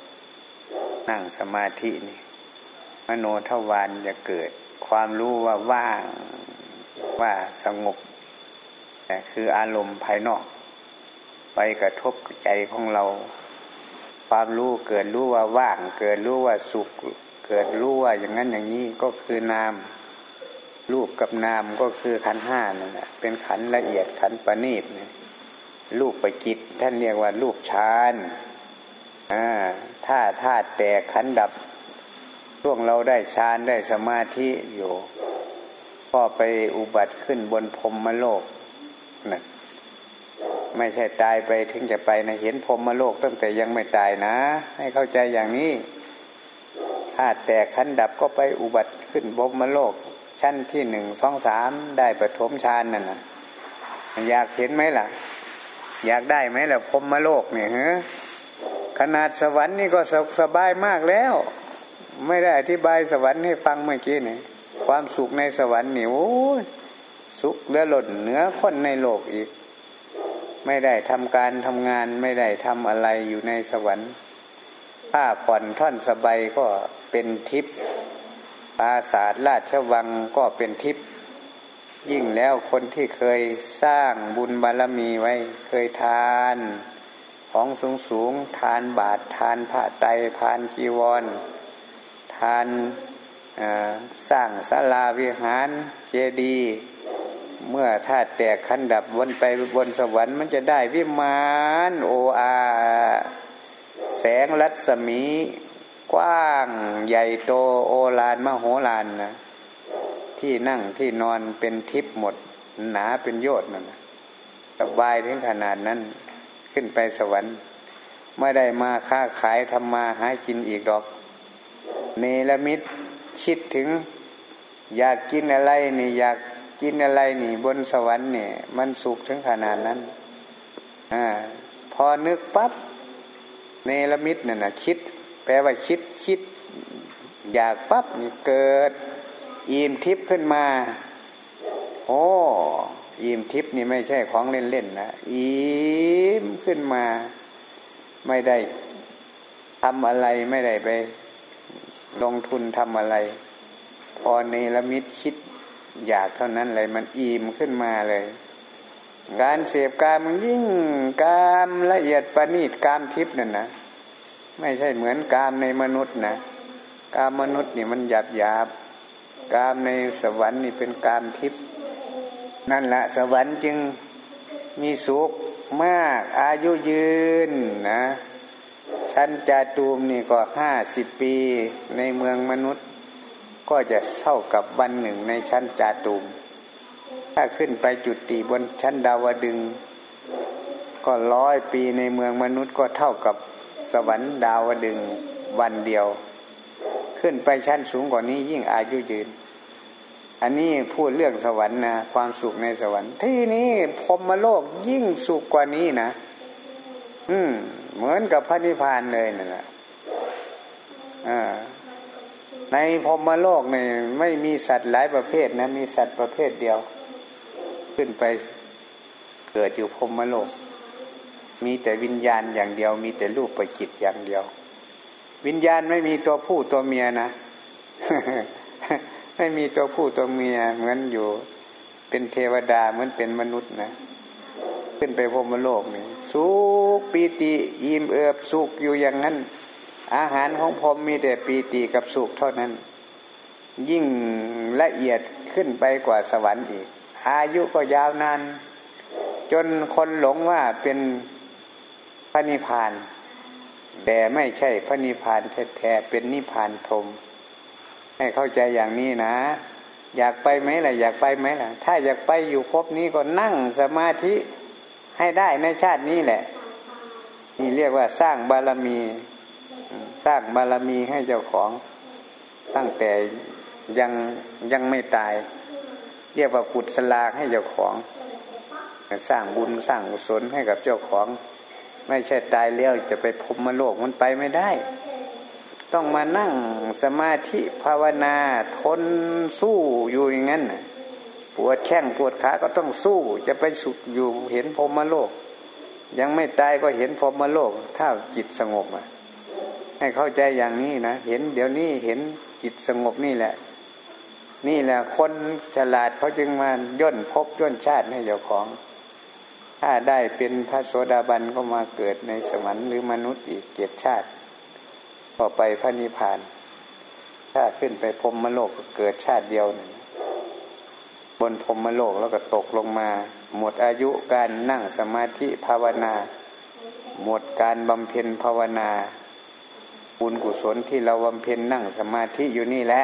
นั่งสมาธินี่มโนทวารจะเกิด ความรู้ว่าว่างว่าสงบแต่คืออารมณ์ภายนอก ไปกระทบใจของเรา ความรู้เกิดรู้ว่าว่าง เกิดรู้ว่าสุข เกิดรู้ว่าอย่างนั้นอย่างนี้ก็คือนามรูปกับนามก็คือขันห้านั่นแหละเป็นขันละเอียดขันประณีตรูปไปจิตท่านเรียกว่ารูปฌานถ้าธาตุแตกขันดับช่วงเราได้ฌานได้สมาธิอยู่ก็ไปอุบัติขึ้นบนพรมโลกนะไม่ใช่ตายไปถึงจะไปนะเห็นพรมโลกตั้งแต่ยังไม่ตายนะ ให้เข้าใจอย่างนี้ ถ้าแตกขันดับก็ไปอุบัติขึ้นบมโลก ชั้นที่หนึ่งสองสามได้ปฐมฌานนั่นนะอยากเห็นไหมล่ะ อยากได้ไหมล่ะพรมโลกเนี่ยฮะขนาดสวรรค์นี่ก็สบายมากแล้ว ไม่ได้อธิบายสวรรค์ให้ฟังเมื่อกี้นี่ความสุขในสวรรค์นี่โอ้ยสุขเลือหล่นเหนือคนในโลกอีก ไม่ได้ทำการทำงานไม่ได้ทำอะไรอยู่ในสวรรค์ ผ้าผ่อนท่อนสบายก็เป็นทิพย์ปราสาทราชวังก็เป็นทิพย์ยิ่งแล้วคนที่เคยสร้างบุญบารมีไว้ เคยทาน ของสูงสูงทานบาททานผ้าไตทานจีวร ทานสร้างศาลาวิหารเจดีย์เมื่อธาตุแตกขันดับวนไปบนสวรรค์มันจะได้วิมานโออา งรัศมี กว้างใหญ่โตโอลานมโหลานนะที่นั่งที่นอนเป็นทิพย์หมด หนาเป็นโยดนั่นสบายถึงขนาดนั้น ขึ้นไปสวรรค์ ไม่ได้มาค้าขายทำมาหากินอีกดอก เนรมิตคิดถึง อยากกินอะไรนี่อยากกินอะไรนี่ บนสวรรค์เนี่ย มันสุขถึงขนาดนั้น อ่า พอนึกปับ๊บ เนรมิตเนี่ยนะคิด แปลว่าคิดคิด อยากปั๊บนี่เกิด อิ่มทิพย์ขึ้นมา โอ้อิ่มทิพย์นี่ไม่ใช่ของเล่นๆนะอิ่มขึ้นมา ไม่ได้ทำอะไรไม่ได้ไป ลงทุนทำอะไร พอในละมิตคิดอยากเท่านั้นเลย มันอิ่มขึ้นมาเลยการเสพกามยิ่งกามละเอียดประณีตกามทิพย์นั่นนะ ไม่ใช่เหมือนกามในมนุษย์นะกามมนุษย์นี่มันหยาบหยาบกามในสวรรค์นี่เป็นกามทิพย์นั่นแหละสวรรค์จึงมีสุขมากอายุยืนนะชั้นจาตูมนี่ก็ห้าสิบปีในเมืองมนุษย์ ก็จะเท่ากับวันหนึ่งในชั้นจาตูม ถ้าขึ้นไปจุดตีบนชั้นดาวดึง ก็ร้อยปีในเมืองมนุษย์ก็เท่ากับ สวรรค์ดาวดึงวันเดียว ขึ้นไปชั้นสูงกว่านี้ยิ่งอายุยืน อันนี้พูดเรื่องสวรรค์นะความสุขในสวรรค์ ที่นี้พรมโลกยิ่งสุขกว่านี้นะอืม เหมือนกับพระนิพพานเลยนั่นแหละในพรมโลกนี่ไม่มีสัตว์หลายประเภทนะ มีสัตว์ประเภทเดียว ขึ้นไปเกิดอยู่พรมโลก มีแต่วิญญาณอย่างเดียว มีแต่รูปประจิตอย่างเดียว วิญญาณไม่มีตัวผู้ตัวเมียนะไม่มีตัวผู้ตัวเมียเหมือนอยู่ เป็นเทวดาเหมือนเป็นมนุษย์นะขึ้นไปพรมโลกนี่สุขปีติอิ่มเอิบสุขอยู่อย่างนั้น อาหารของผมมีแต่ปีติกับสุขเท่านั้น ยิ่งละเอียดขึ้นไปกว่าสวรรค์อีก อายุก็ยาวนาน จนคนหลงว่าเป็น ระนิพพาน แต่ไม่ใช่พระนิพพานแท้ๆเป็นนิพพานพรมให้เข้าใจอย่างนี้นะ อยากไปไหมล่ะอยากไปไหมล่ะ ถ้าอยากไปอยู่พบนี้ก็นั่งสมาธิให้ได้ในชาตินี้แหละ นี่เรียกว่าสร้างบารมี สร้างบารมีให้เจ้าของตั้งแต่ยังยังไม่ตาย เรียกว่ากุศลาให้เจ้าของ สร้างบุญสร้างกุศลให้กับเจ้าของ ไม่ใช่ตายแล้วจะไปพรมโลกมันไปไม่ได้ ต้องมานั่งสมาธิภาวนาทนสู้อยู่อย่างนั้นปวดแข้งปวดขาก็ต้องสู้ จะไปสุขอยู่เห็นพรมโลก ยังไม่ตายก็เห็นพรมโลก ถ้าจิตสงบอะ ให้เข้าใจอย่างนี้นะเห็นเดี๋ยวนี้เห็นจิตสงบนี่แหละ นี่แหละคนฉลาดเขาจึงมาย่นพบย่นชาติให้เจ้าของ ถ้าได้เป็นพระโสดาบันก็มาเกิดในสวรรค์หรือมนุษย์อีกเกียรติชาติต่อไปพระนิพพาน ถ้าขึ้นไปพรมโลกก็เกิดชาติเดียวนึ่งบนพรมโลกแล้วก็ตกลงมา หมดอายุการนั่งสมาธิภาวนา หมดการบำเพ็ญภาวนาบุญกุศลที่เราบำเพ็ญนั่งสมาธิอยู่นี่แหละ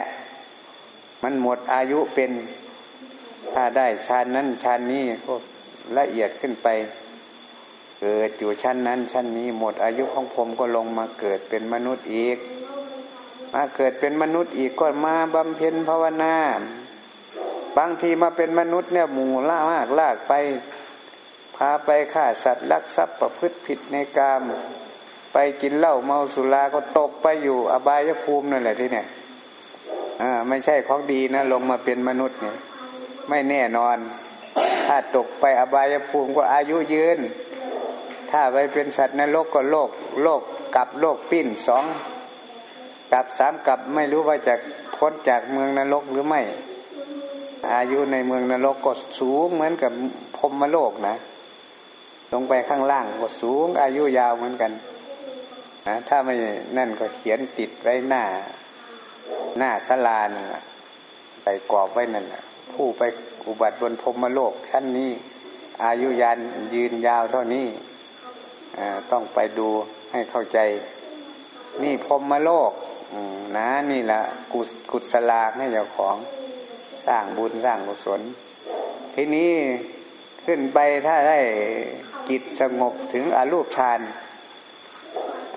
มันหมดอายุเป็นถ้าได้ชานนั้นชานนี้ก็ ละเอียดขึ้นไป เกิดอยู่ชั้นนั้น ชั้นนี้หมดอายุของผมก็ลงมาเกิดเป็นมนุษย์อีก มาเกิดเป็นมนุษย์อีกก็มาบำเพ็ญภาวนาบางทีมาเป็นมนุษย์เนี่ยหมู่ล่ามากลากไป พาไปฆ่าสัตว์ลักทรัพย์ประพฤติผิดในกามไปกินเหล้าเมาสุราก็ตกไปอยู่อบายภูมินั่นแหละที่เนี่ยอ่าไม่ใช่ของดีนะ ลงมาเป็นมนุษย์เนี่ย ไม่แน่นอน ถ้าตกไปอบายภูมิก็อายุยืน ถ้าไปเป็นสัตว์ในโลกก็โลก โลกกับโลกปิ้นสองกับสามกับไม่รู้ว่าจะพ้นจากเมืองนรกหรือไม่ อายุในเมืองนรกก็สูงเหมือนกับพรมโลกนะ ลงไปข้างล่างก็สูง อายุยาวเหมือนกันนะถ้าไม่นั่นก็เขียนติดไว้หน้า หน้าสลานี่ะใส่กรอบไว้นั่นแหละผู้ไป อุบัติบนพรมโลกชั้นนี้ อายุยันยืนยาวเท่านี้ต้องไปดูให้เข้าใจ นี่พรมโลกนะนี่แหละกุศลาให้เจ้าของสร้างบุญสร้างกุศล ทีนี้ขึ้นไปถ้าได้จิตสงบถึงอรูปฌาน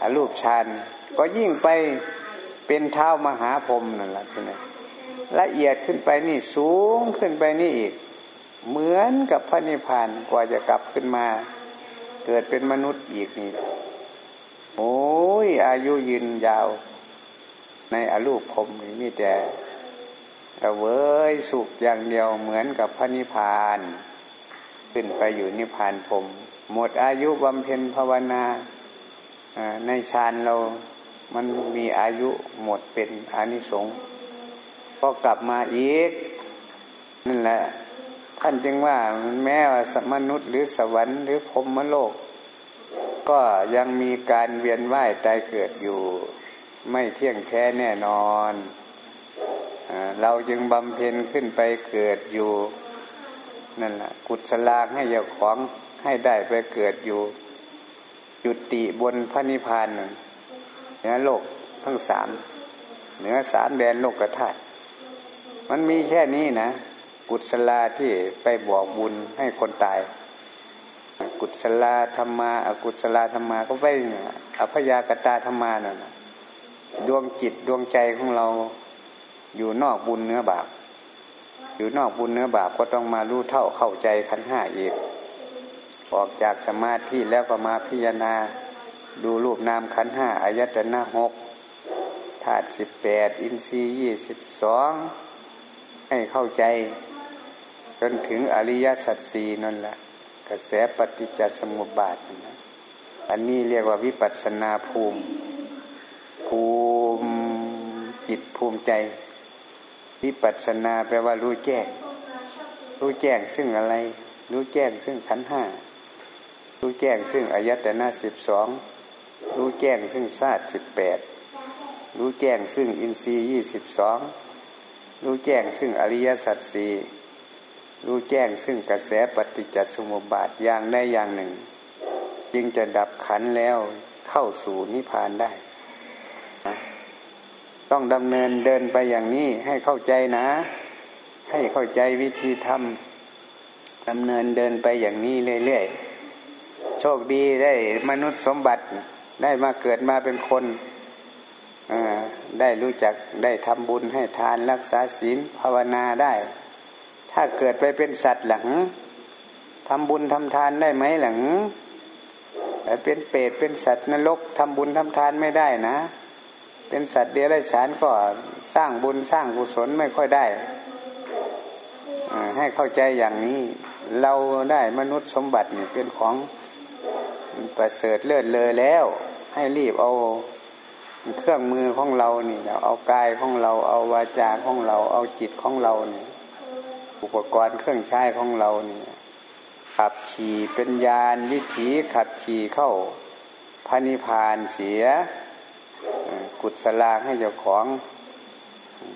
อรูปฌานก็ยิ่งไปเป็นเท้ามหาพรมนั่นแหละทีนี้ ละเอียดขึ้นไปนี่สูงขึ้นไปนี่อีก เหมือนกับพระนิพพานกว่าจะกลับขึ้นมา เกิดเป็นมนุษย์อีกนี่โอ้ยอายุยืนยาว ในอรูปพรมนี่มีแต่เวยสุขอย่างเดียวเหมือนกับพระนิพพาน ขึ้นไปอยู่นิพพานผมหมดอายุบำเพ็ญภาวนาในฌานเรามันมีอายุหมดเป็นอนิสงส์ ก็กลับมาอีก นั่นแหละ ท่านจึงว่าแม้ว่าสมนุษย์หรือสวรรค์หรือพรมโลก ก็ยังมีการเวียนว่ายตายเกิดอยู่ ไม่เที่ยงแท้แน่นอนเราจึงบำเพ็ญขึ้นไปเกิดอยู่ นั่นแหละกุศลางให้เจ้าของให้ได้ไปเกิดอยู่ จุติบนพระนิพพานเหนือโลกทั้งสามเหนือสามแดนโลกกระถา มันมีแค่นี้นะ กุศลาที่ไปบอกบุญให้คนตาย กุศลาธรรมาอกุศลาธรรมาก็ไปอภยากตาธรรมานั่นดวงจิตดวงใจของเราอยู่นอกบุญเนื้อบาปอยู่นอกบุญเนื้อบาปก็ต้องมารู้เท่าเข้าใจขันห้าอีก ออกจากสมาธิแล้วก็มาพิจารณาดูรูปนามขันห้าอายตนะหกธาตุสิบแปดอินทรีย์ยี่สิบสอง ให้เข้าใจ จนถึงอริยสัจสีนั่นแหละกระแสปฏิจจสมุปบาทนะอันนี้เรียกว่าวิปัสนาภูมิ ภูมิจิตภูมิใจ วิปัสนาแปลว่ารู้แจ้ง รู้แจ้งซึ่งอะไร รู้แจ้งซึ่งขันห้ารู้แจ้งซึ่งอายตนะสิบสองรู้แจ้งซึ่งชาติสิบแปดรู้แจ้งซึ่งอินทรีย์ยี่สิบสอง รู้แจ้งซึ่งอริยสัจสี่รู้แจ้งซึ่งกระแสปฏิจจสมุปบาทอย่างใดอย่างหนึ่ง จึงจะดับขันแล้วเข้าสู่นิพพานได้ ต้องดำเนินเดินไปอย่างนี้ให้เข้าใจนะ ให้เข้าใจวิธีทำดำเนินเดินไปอย่างนี้เรื่อยๆ โชคดีได้มนุษย์สมบัติได้มาเกิดมาเป็นคน ได้รู้จักได้ทำบุญให้ทานรักษาศีลภาวนาได้ ถ้าเกิดไปเป็นสัตว์หลังทำบุญทำทานได้ไหมหลังแต่เป็นเปรตเป็นสัตว์นรกทำบุญทำทานไม่ได้นะ เป็นสัตว์เดรัจฉานก็สร้างบุญสร้างกุศลไม่ค่อยได้ให้เข้าใจอย่างนี้ เราได้มนุษย์สมบัตินี่เป็นของประเสริฐเลิศเลอแล้ว ให้รีบเอา เครื่องมือของเรานี่เอากายของเรา เอาวาจาของเรา เอาจิตของเราเนี่ยอุปกรณ์เครื่องใช้ของเราเนี่ย ขับขี่เป็นยานวิถีขับขี่เข้าพระนิพพานเสีย กุศลาให้เจ้าของ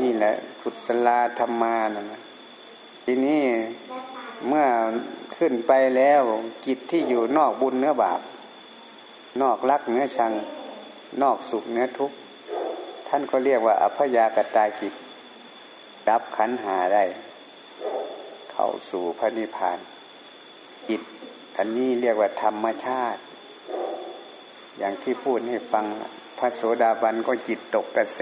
นี่แหละกุศลาธรรมานะทีนี้เมื่อขึ้นไปแล้วกิจที่อยู่นอกบุญเนื้อบาป นอกรักเนื้อชัง นอกสุขเนื้อทุกข์ท่านก็เรียกว่าอภยากตากิจดับขันหาได้ เข้าสู่พระนิพพานจิตอันนี้เรียกว่าธรรมชาติ อย่างที่พูดให้ฟังพระโสดาบันก็จิตตกกระแส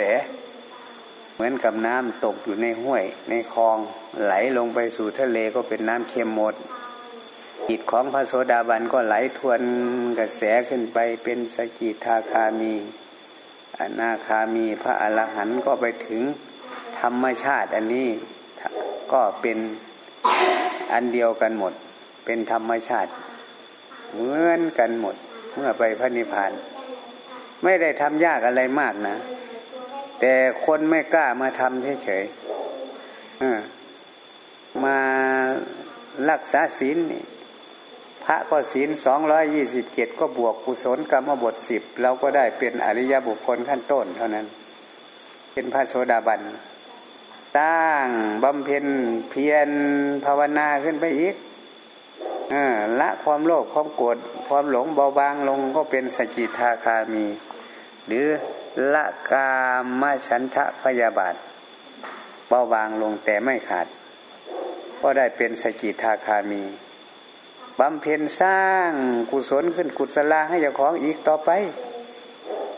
เหมือนกับน้ำตกอยู่ในห้วย ในคลองไหลลงไปสู่ทะเลก็เป็นน้ำเค็มหมด จิตของพระโสดาบันก็ไหลทวนกระแสขึ้นไปเป็นสกิทาคามี อนาคามีพระอรหันต์ก็ไปถึงธรรมชาติอันนี้ก็เป็นอันเดียวกันหมด เป็นธรรมชาติเหมือนกันหมด เมื่อไปพระนิพพาน ไม่ได้ทำยากอะไรมากนะ แต่คนไม่กล้ามาทำเฉยๆมารักษาศีลนี่ ระก็ศีลสองร้อยยี่สิบเจ็ดก็บวกกุศลกรรมบทสิบเราก็ได้เป็นอริยบุคคลขั้นต้นเท่านั้น เป็นพระโสดาบันตั้งบำเพ็ญเพียรภาวนาขึ้นไปอีกอละความโลภความโกรธความหลงเบาบางลงก็เป็นสกิทาคามี หรือละกามฉันทะพยาบาท เบาบางลงแต่ไม่ขาด ก็ได้เป็นสกิทาคามี บำเพ็ญสร้างกุศลขึ้นกุศลาให้เจ้าของอีกต่อไป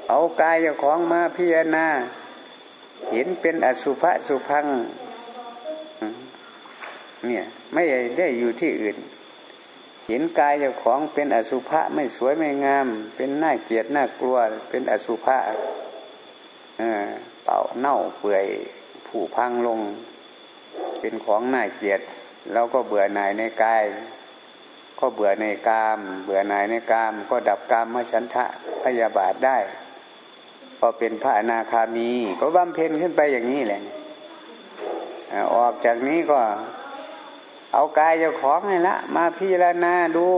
เอากายเจ้าของมาพิจารณาเห็นเป็นอสุภะสุพัง เนี่ย ไม่ได้อยู่ที่อื่น เห็นกายเจ้าของเป็นอสุภะไม่สวยไม่งาม เป็นน่าเกลียดน่ากลัว เป็นอสุภะเป่าเน่าเปื่อยผุพังลง เป็นของน่าเกลียดเราก็เบื่อหน่ายในกาย ก็เบื่อในกาม เบื่อหน่ายในกาม ก็ดับกามมาฉันทะพยาบาทได้ พอเป็นพระอนาคามี ก็บำเพ็ญขึ้นไปอย่างนี้แหละออกจากนี้ก็ เอากายเจ้าของนี่ละ มาพิจารณาดู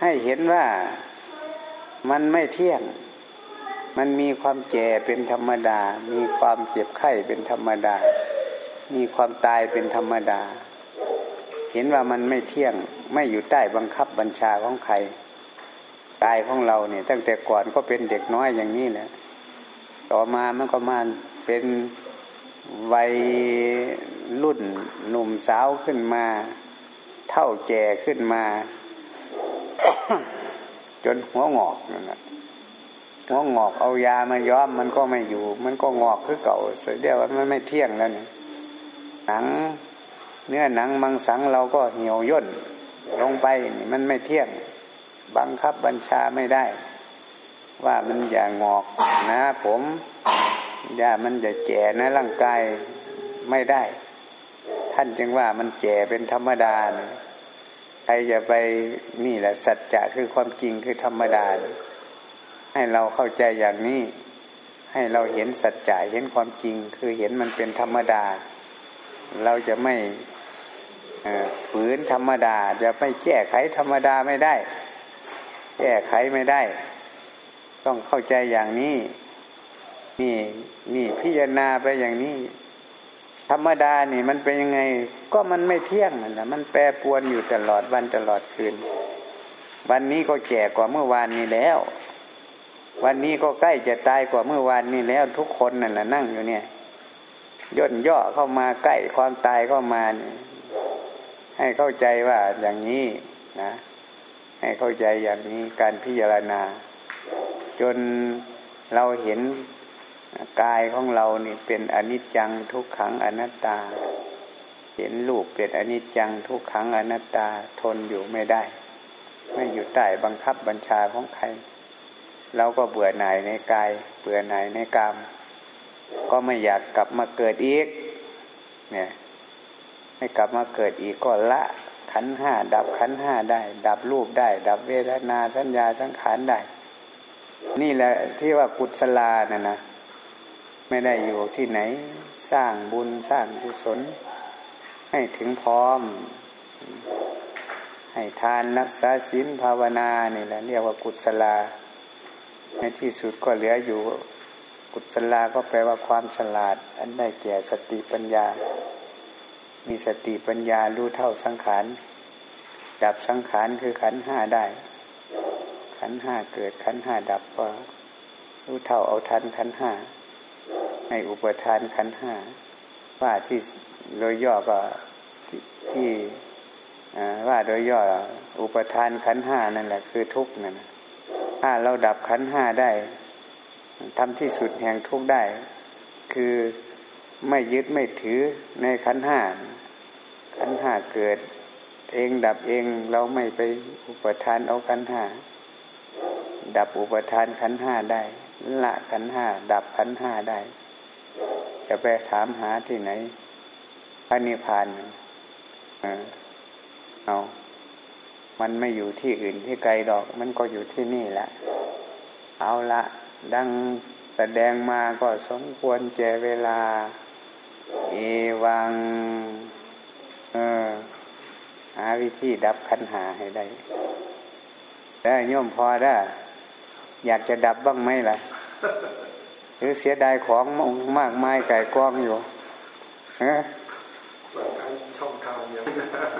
ให้เห็นว่ามันไม่เที่ยง มันมีความแก่เป็นธรรมดา มีความเจ็บไข้เป็นธรรมดา มีความตายเป็นธรรมดา เห็นว่ามันไม่เที่ยงไม่อยู่ใต้บังคับบัญชาของใครกายของเราเนี่ย ตั้งแต่ก่อนก็เป็นเด็กน้อยอย่างนี้แหละต่อมามันก็มาเป็นวัยรุ่นหนุ่มสาวขึ้นมา เท่าแก่ขึ้นมา จนหัวงอกนั่นแหละหัวงอกเอายามาย้อมมันก็ไม่อยู่ มันก็งอกคือเก่าเสียเดียว่ามันไม่เที่ยงแล้วเนี่ยหนัง เนื้อหนังมังสังเราก็เหี่ยวย่นลงไปนี่มันไม่เที่ยง บังคับบัญชาไม่ได้ ว่ามันอย่างงอกนะผม อย่ามันจะแก่นะร่างกายไม่ได้ ท่านจึงว่ามันแก่เป็นธรรมดานะใครจะไปนี่แหละสัจจะคือความจริงคือธรรมดา ให้เราเข้าใจอย่างนี้ ให้เราเห็นสัจจะเห็นความจริง คือเห็นมันเป็นธรรมดา เราจะไม่ ฝืนธรรมดาจะไม่แก้ไขธรรมดาไม่ได้ แก้ไขไม่ได้ ต้องเข้าใจอย่างนี้ นี่นี่พิจารณาไปอย่างนี้ ธรรมดานี่มันเป็นยังไง ก็มันไม่เที่ยงนะมันแปรปวนอยู่ตลอดวันตลอดคืน วันนี้ก็แก่กว่าเมื่อวานนี้แล้ว วันนี้ก็ใกล้จะตายกว่าเมื่อวานนี้แล้ว ทุกคนนั่นแหละนั่งอยู่เนี่ยย่นย่อเข้ามาใกล้ความตายเข้ามานี่ ให้เข้าใจว่าอย่างนี้นะ ให้เข้าใจอย่างนี้การพิจารณา จนเราเห็นกายของเรานี่เป็นอนิจจังทุกขังอนัตตา เห็นรูปเป็นอนิจจังทุกขังอนัตตาทนอยู่ไม่ได้ ไม่อยู่ใต้บังคับบัญชาของใครเราก็เบื่อหน่ายในกาย เบื่อหน่ายในกาม ก็ไม่อยากกลับมาเกิดอีก เนี่ย ไม่กลับมาเกิดอีกก็ละขันห้าดับขันห้าได้ ดับรูปได้ ดับเวทนาสัญญาสังขารได้ นี่แหละที่ว่ากุศลานะ่ะนะไม่ได้อยู่ที่ไหนสร้างบุญสร้างกุศล ให้ถึงพร้อม ให้ทานรักษาศีลภาวนานี่แหละเรียกว่ากุศลา ในที่สุดก็เหลืออยู่ กุศลาก็แปลว่าความฉลาด อันได้แก่สติปัญญา มีสติปัญญารู้เท่าสังขาร ดับสังขารคือขันห้าได้ ขันห้าเกิดขันห้าดับก็รู้เท่าเอาทันขันห้าให้อุปทานขันห้าว่าที่โดยย่อก็ที่ที่ว่าโดยย่ออุปทานขันห้านั่นแหละคือทุกข์นั่นถ้าเราดับขันห้าได้ทำที่สุดแห่งทุกข์ได้ คือไม่ยึดไม่ถือในขันห้า ขันห้าเกิด เองดับเองเราไม่ไปอุปทานเอาขันห้าดับอุปทานขันห้าได้ ละขันห้าดับขันห้าได้ จะไปถามหาที่ไหนพระนิพพานเอามันไม่อยู่ที่อื่นที่ไกลดอก มันก็อยู่ที่นี่แหละ เอาละดังแสดงมาก็สมควรแก่เวลา เอวัง หาวิธีดับขันหาให้ได้ได้โยมพอได้ อยากจะดับบ้างไหมล่ะ หรือเสียดายของมากมายไก่กองอยู่ฮะช่องทางอย่าง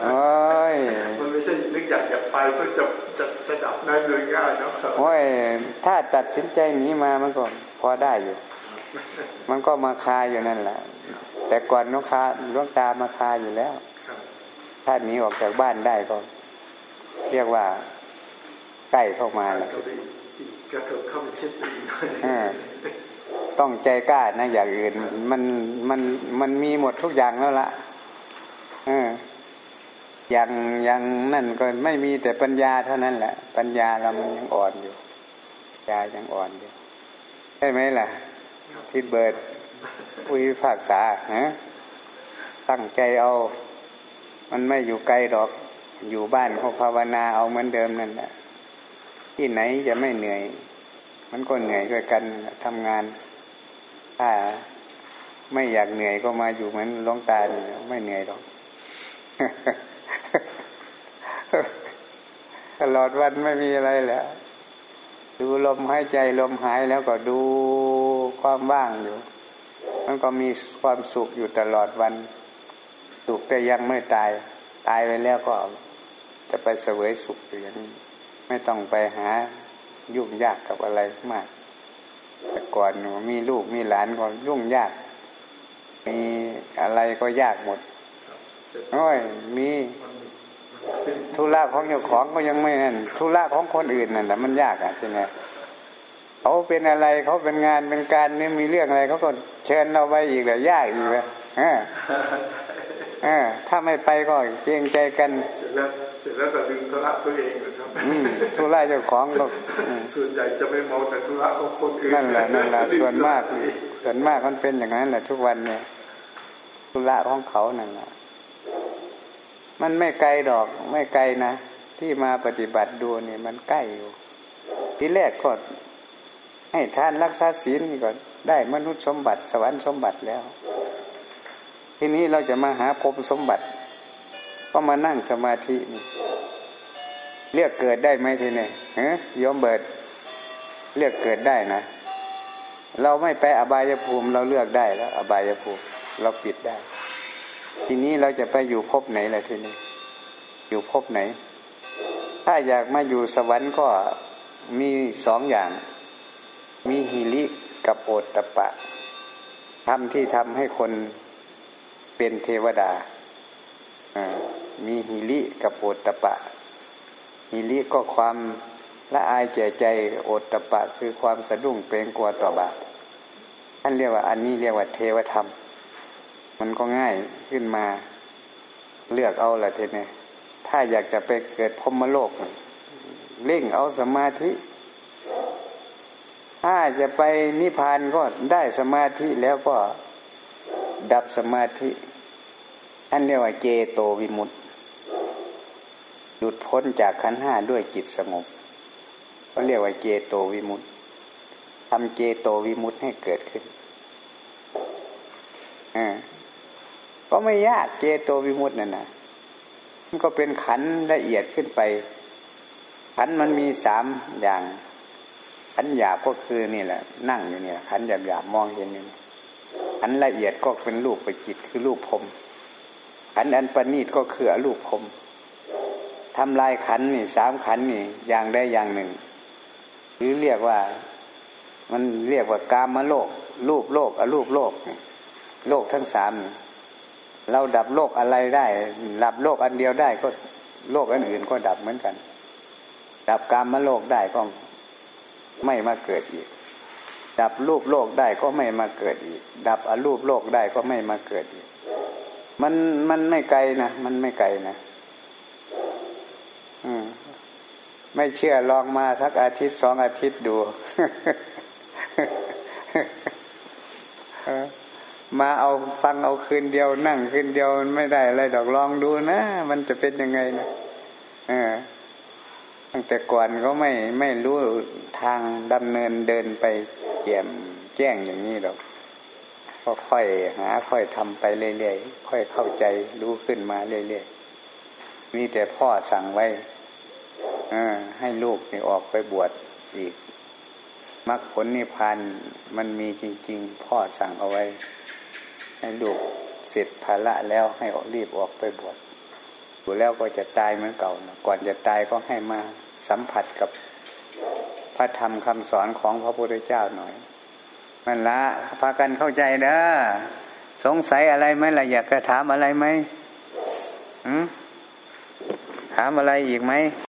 โอ้ยมันไม่ใช่นึกอยากอยากไปเพื่อจะจะจะดับได้เลยง่ายนะโอ้ยถ้าตัดสินใจหนีมามันก็พอได้อยู่ มันก็มาคาอยู่นั่นแหละ แต่ก่อนน้องคาลูกตามาคาอยู่แล้ว ถ้าหนีออกจากบ้านได้ก็ เรียกว่าใกล้เข้ามาแล้วก็เถิดเข้าไปชิดอีกต้องใจกล้านะอย่างอื่น มันมันมันมีหมดทุกอย่างแล้วละเอออย่างอย่างนั่นก็ไม่มีแต่ปัญญาเท่านั้นแหละ ปัญญาเรามันยังอ่อนอยู่ปัญญายังอ่อนอยู่ใช่ไหมล่ะทิดเบิดอุยภาคษาฮะตั้งใจเอา มันไม่อยู่ไกลหรอกอยู่บ้านเขาภาวนาเอาเหมือนเดิมนั่นแหละที่ไหนจะไม่เหนื่อย มันก็เหนื่อยด้วยกันทำงาน ถ้าไม่อยากเหนื่อยก็มาอยู่เหมือนหลวงตาไม่เหนื่อยหรอกตลอดวันไม่มีอะไรแล้ว ดูลมหายใจลมหายแล้วก็ดูความว่างอยู่ มันก็มีความสุขอยู่ตลอดวัน สุขแต่ยังไม่ตาย ตายไปแล้วก็จะไปเสวยสุขอย่างนี้ไม่ต้องไปหายุ่งยากกับอะไรมาก แต่ก่อนมีลูกมีหลานก็ยุ่งยาก มีอะไรก็ยากหมดโอ้ยมีธุระของเจ้าของก็ยังไม่นั่นธุระของคนอื่นนั่นแหละมันยากอะใช่ไหมเขาเป็นอะไรเขาเป็นงานเป็นการเนี่ยมีเรื่องอะไรเขาก็เชิญเราไปอีกแหละยากอีกแล้ว ออเออถ้าไม่ไปก็เกรงใจกัน เสร็จแล้วเสร็จแล้วก็ดึงธุระตัวเองนะครับอืมธุระเจ้าของก็อืมส่วนใหญ่จะไม่มองแต่ธุระของคนอื่นนั่นแหละนั่นแหละส่วนมากส่วนมากมันเป็นอย่างนั้นแหละทุกวันเนี่ยธุระของเขานั่นแหละมันไม่ไกลดอกไม่ไกลนะที่มาปฏิบัติดูเนี่ยมันใกล้อยู่ ทีแรกก็ให้ทานรักษาศีลนี่ก็ได้มนุษย์สมบัติสวรรค์สมบัติแล้ว ทีนี้เราจะมาหาภพสมบัติก็มานั่งสมาธินี่เลือกเกิดได้ไหมทีนี้เฮ้ยยอมเบิด เลือกเกิดได้นะ เราไม่ไปอบายภูมิ เราเลือกได้แล้ว อบายภูมิ เราปิดได้ ทีนี้เราจะไปอยู่ภพไหนล่ะทีนี้ อยู่ภพไหน ถ้าอยากมาอยู่สวรรค์ก็มีสองอย่าง มีหิริกับโอตตปปะทำที่ทำให้คน เป็นเทวดา มีหิริกับโอตตปปะหิริก็ความละอายแก่ใจโอตตปปะ คือความสะดุ้งเกรงกลัวต่อบาปท่านเรียกว่าอันนี้เรียกว่าเทวธรรม มันก็ง่ายขึ้นมาเลือกเอาละเทเนี่ถ้าอยากจะไปเกิดพรมโลกเร่งเอาสมาธิ ถ้าจะไปนิพพานก็ได้สมาธิแล้วก็ดับสมาธิ อันเรียกว่าเจโตวิมุตติหลุดพ้นจากขันห้าด้วยจิตสงบก็เรียกว่าเจโตวิมุตติทำเจโตวิมุตติให้เกิดขึ้นอ่าก็ไม่ยากเจโตวิมุตตินั่นนะมันก็เป็นขันละเอียดขึ้นไป ขันมันมีสามอย่าง ขันหยาบก็คือนี่แหละ นั่งอยู่เนี่ย ขันหยาบหยาบมองเห็นนี่ขันละเอียดก็เป็นรูปไปจิตคือรูปพรม ขันอันประณีตก็คืออรูปพรมทำลายขันนี่สามขันนี่อย่างใดอย่างหนึ่ง หรือเรียกว่ามันเรียกว่ากามโลก รูปโลกอรูปโลกนี่โลกทั้งสามเราดับโลกอะไรได้ดับโลกอันเดียวได้ก็โลกอันอื่นก็ดับเหมือนกัน ดับกามโลกได้ก็ไม่มาเกิดอีก ดับรูปโลกได้ก็ไม่มาเกิดอีก ดับอรูปโลกได้ก็ไม่มาเกิดอีก มันมันไม่ไกลนะมันไม่ไกลนะอืมไม่เชื่อลองมาสักอาทิตย์สองอาทิตย์ดูมาเอาฟังเอาคืนเดียวนั่งคืนเดียวมันไม่ได้อะไรดอกลองดูนะ มันจะเป็นยังไงนะเออตั้งแต่ก่อนก็ไม่ไม่รู้ทางดำเนินเดินไปเกี่ยมแจ้งอย่างนี้หรอก ก็ค่อยหา ค่อยทำไปเรื่อยๆ ค่อยเข้าใจรู้ขึ้นมาเรื่อยๆ มีแต่พ่อสั่งไว้อให้ลูกนี่ออกไปบวชอีกมรรคผลนิพพานมันมีจริง ๆ พ่อสั่งเอาไว้ ให้ลูกเสร็จภาระแล้วให้ออกรีบออกไปบวชอยู่แล้วก็จะตายเหมือนเก่านะก่อนจะตายก็ให้มาสัมผัสกับพระธรรมคำสอนของพระพุทธเจ้าหน่อย มันละพากันเข้าใจเด้อสงสัยอะไรไหมล่ะอยากจะถามอะไรไหมถามอะไรอีกไหม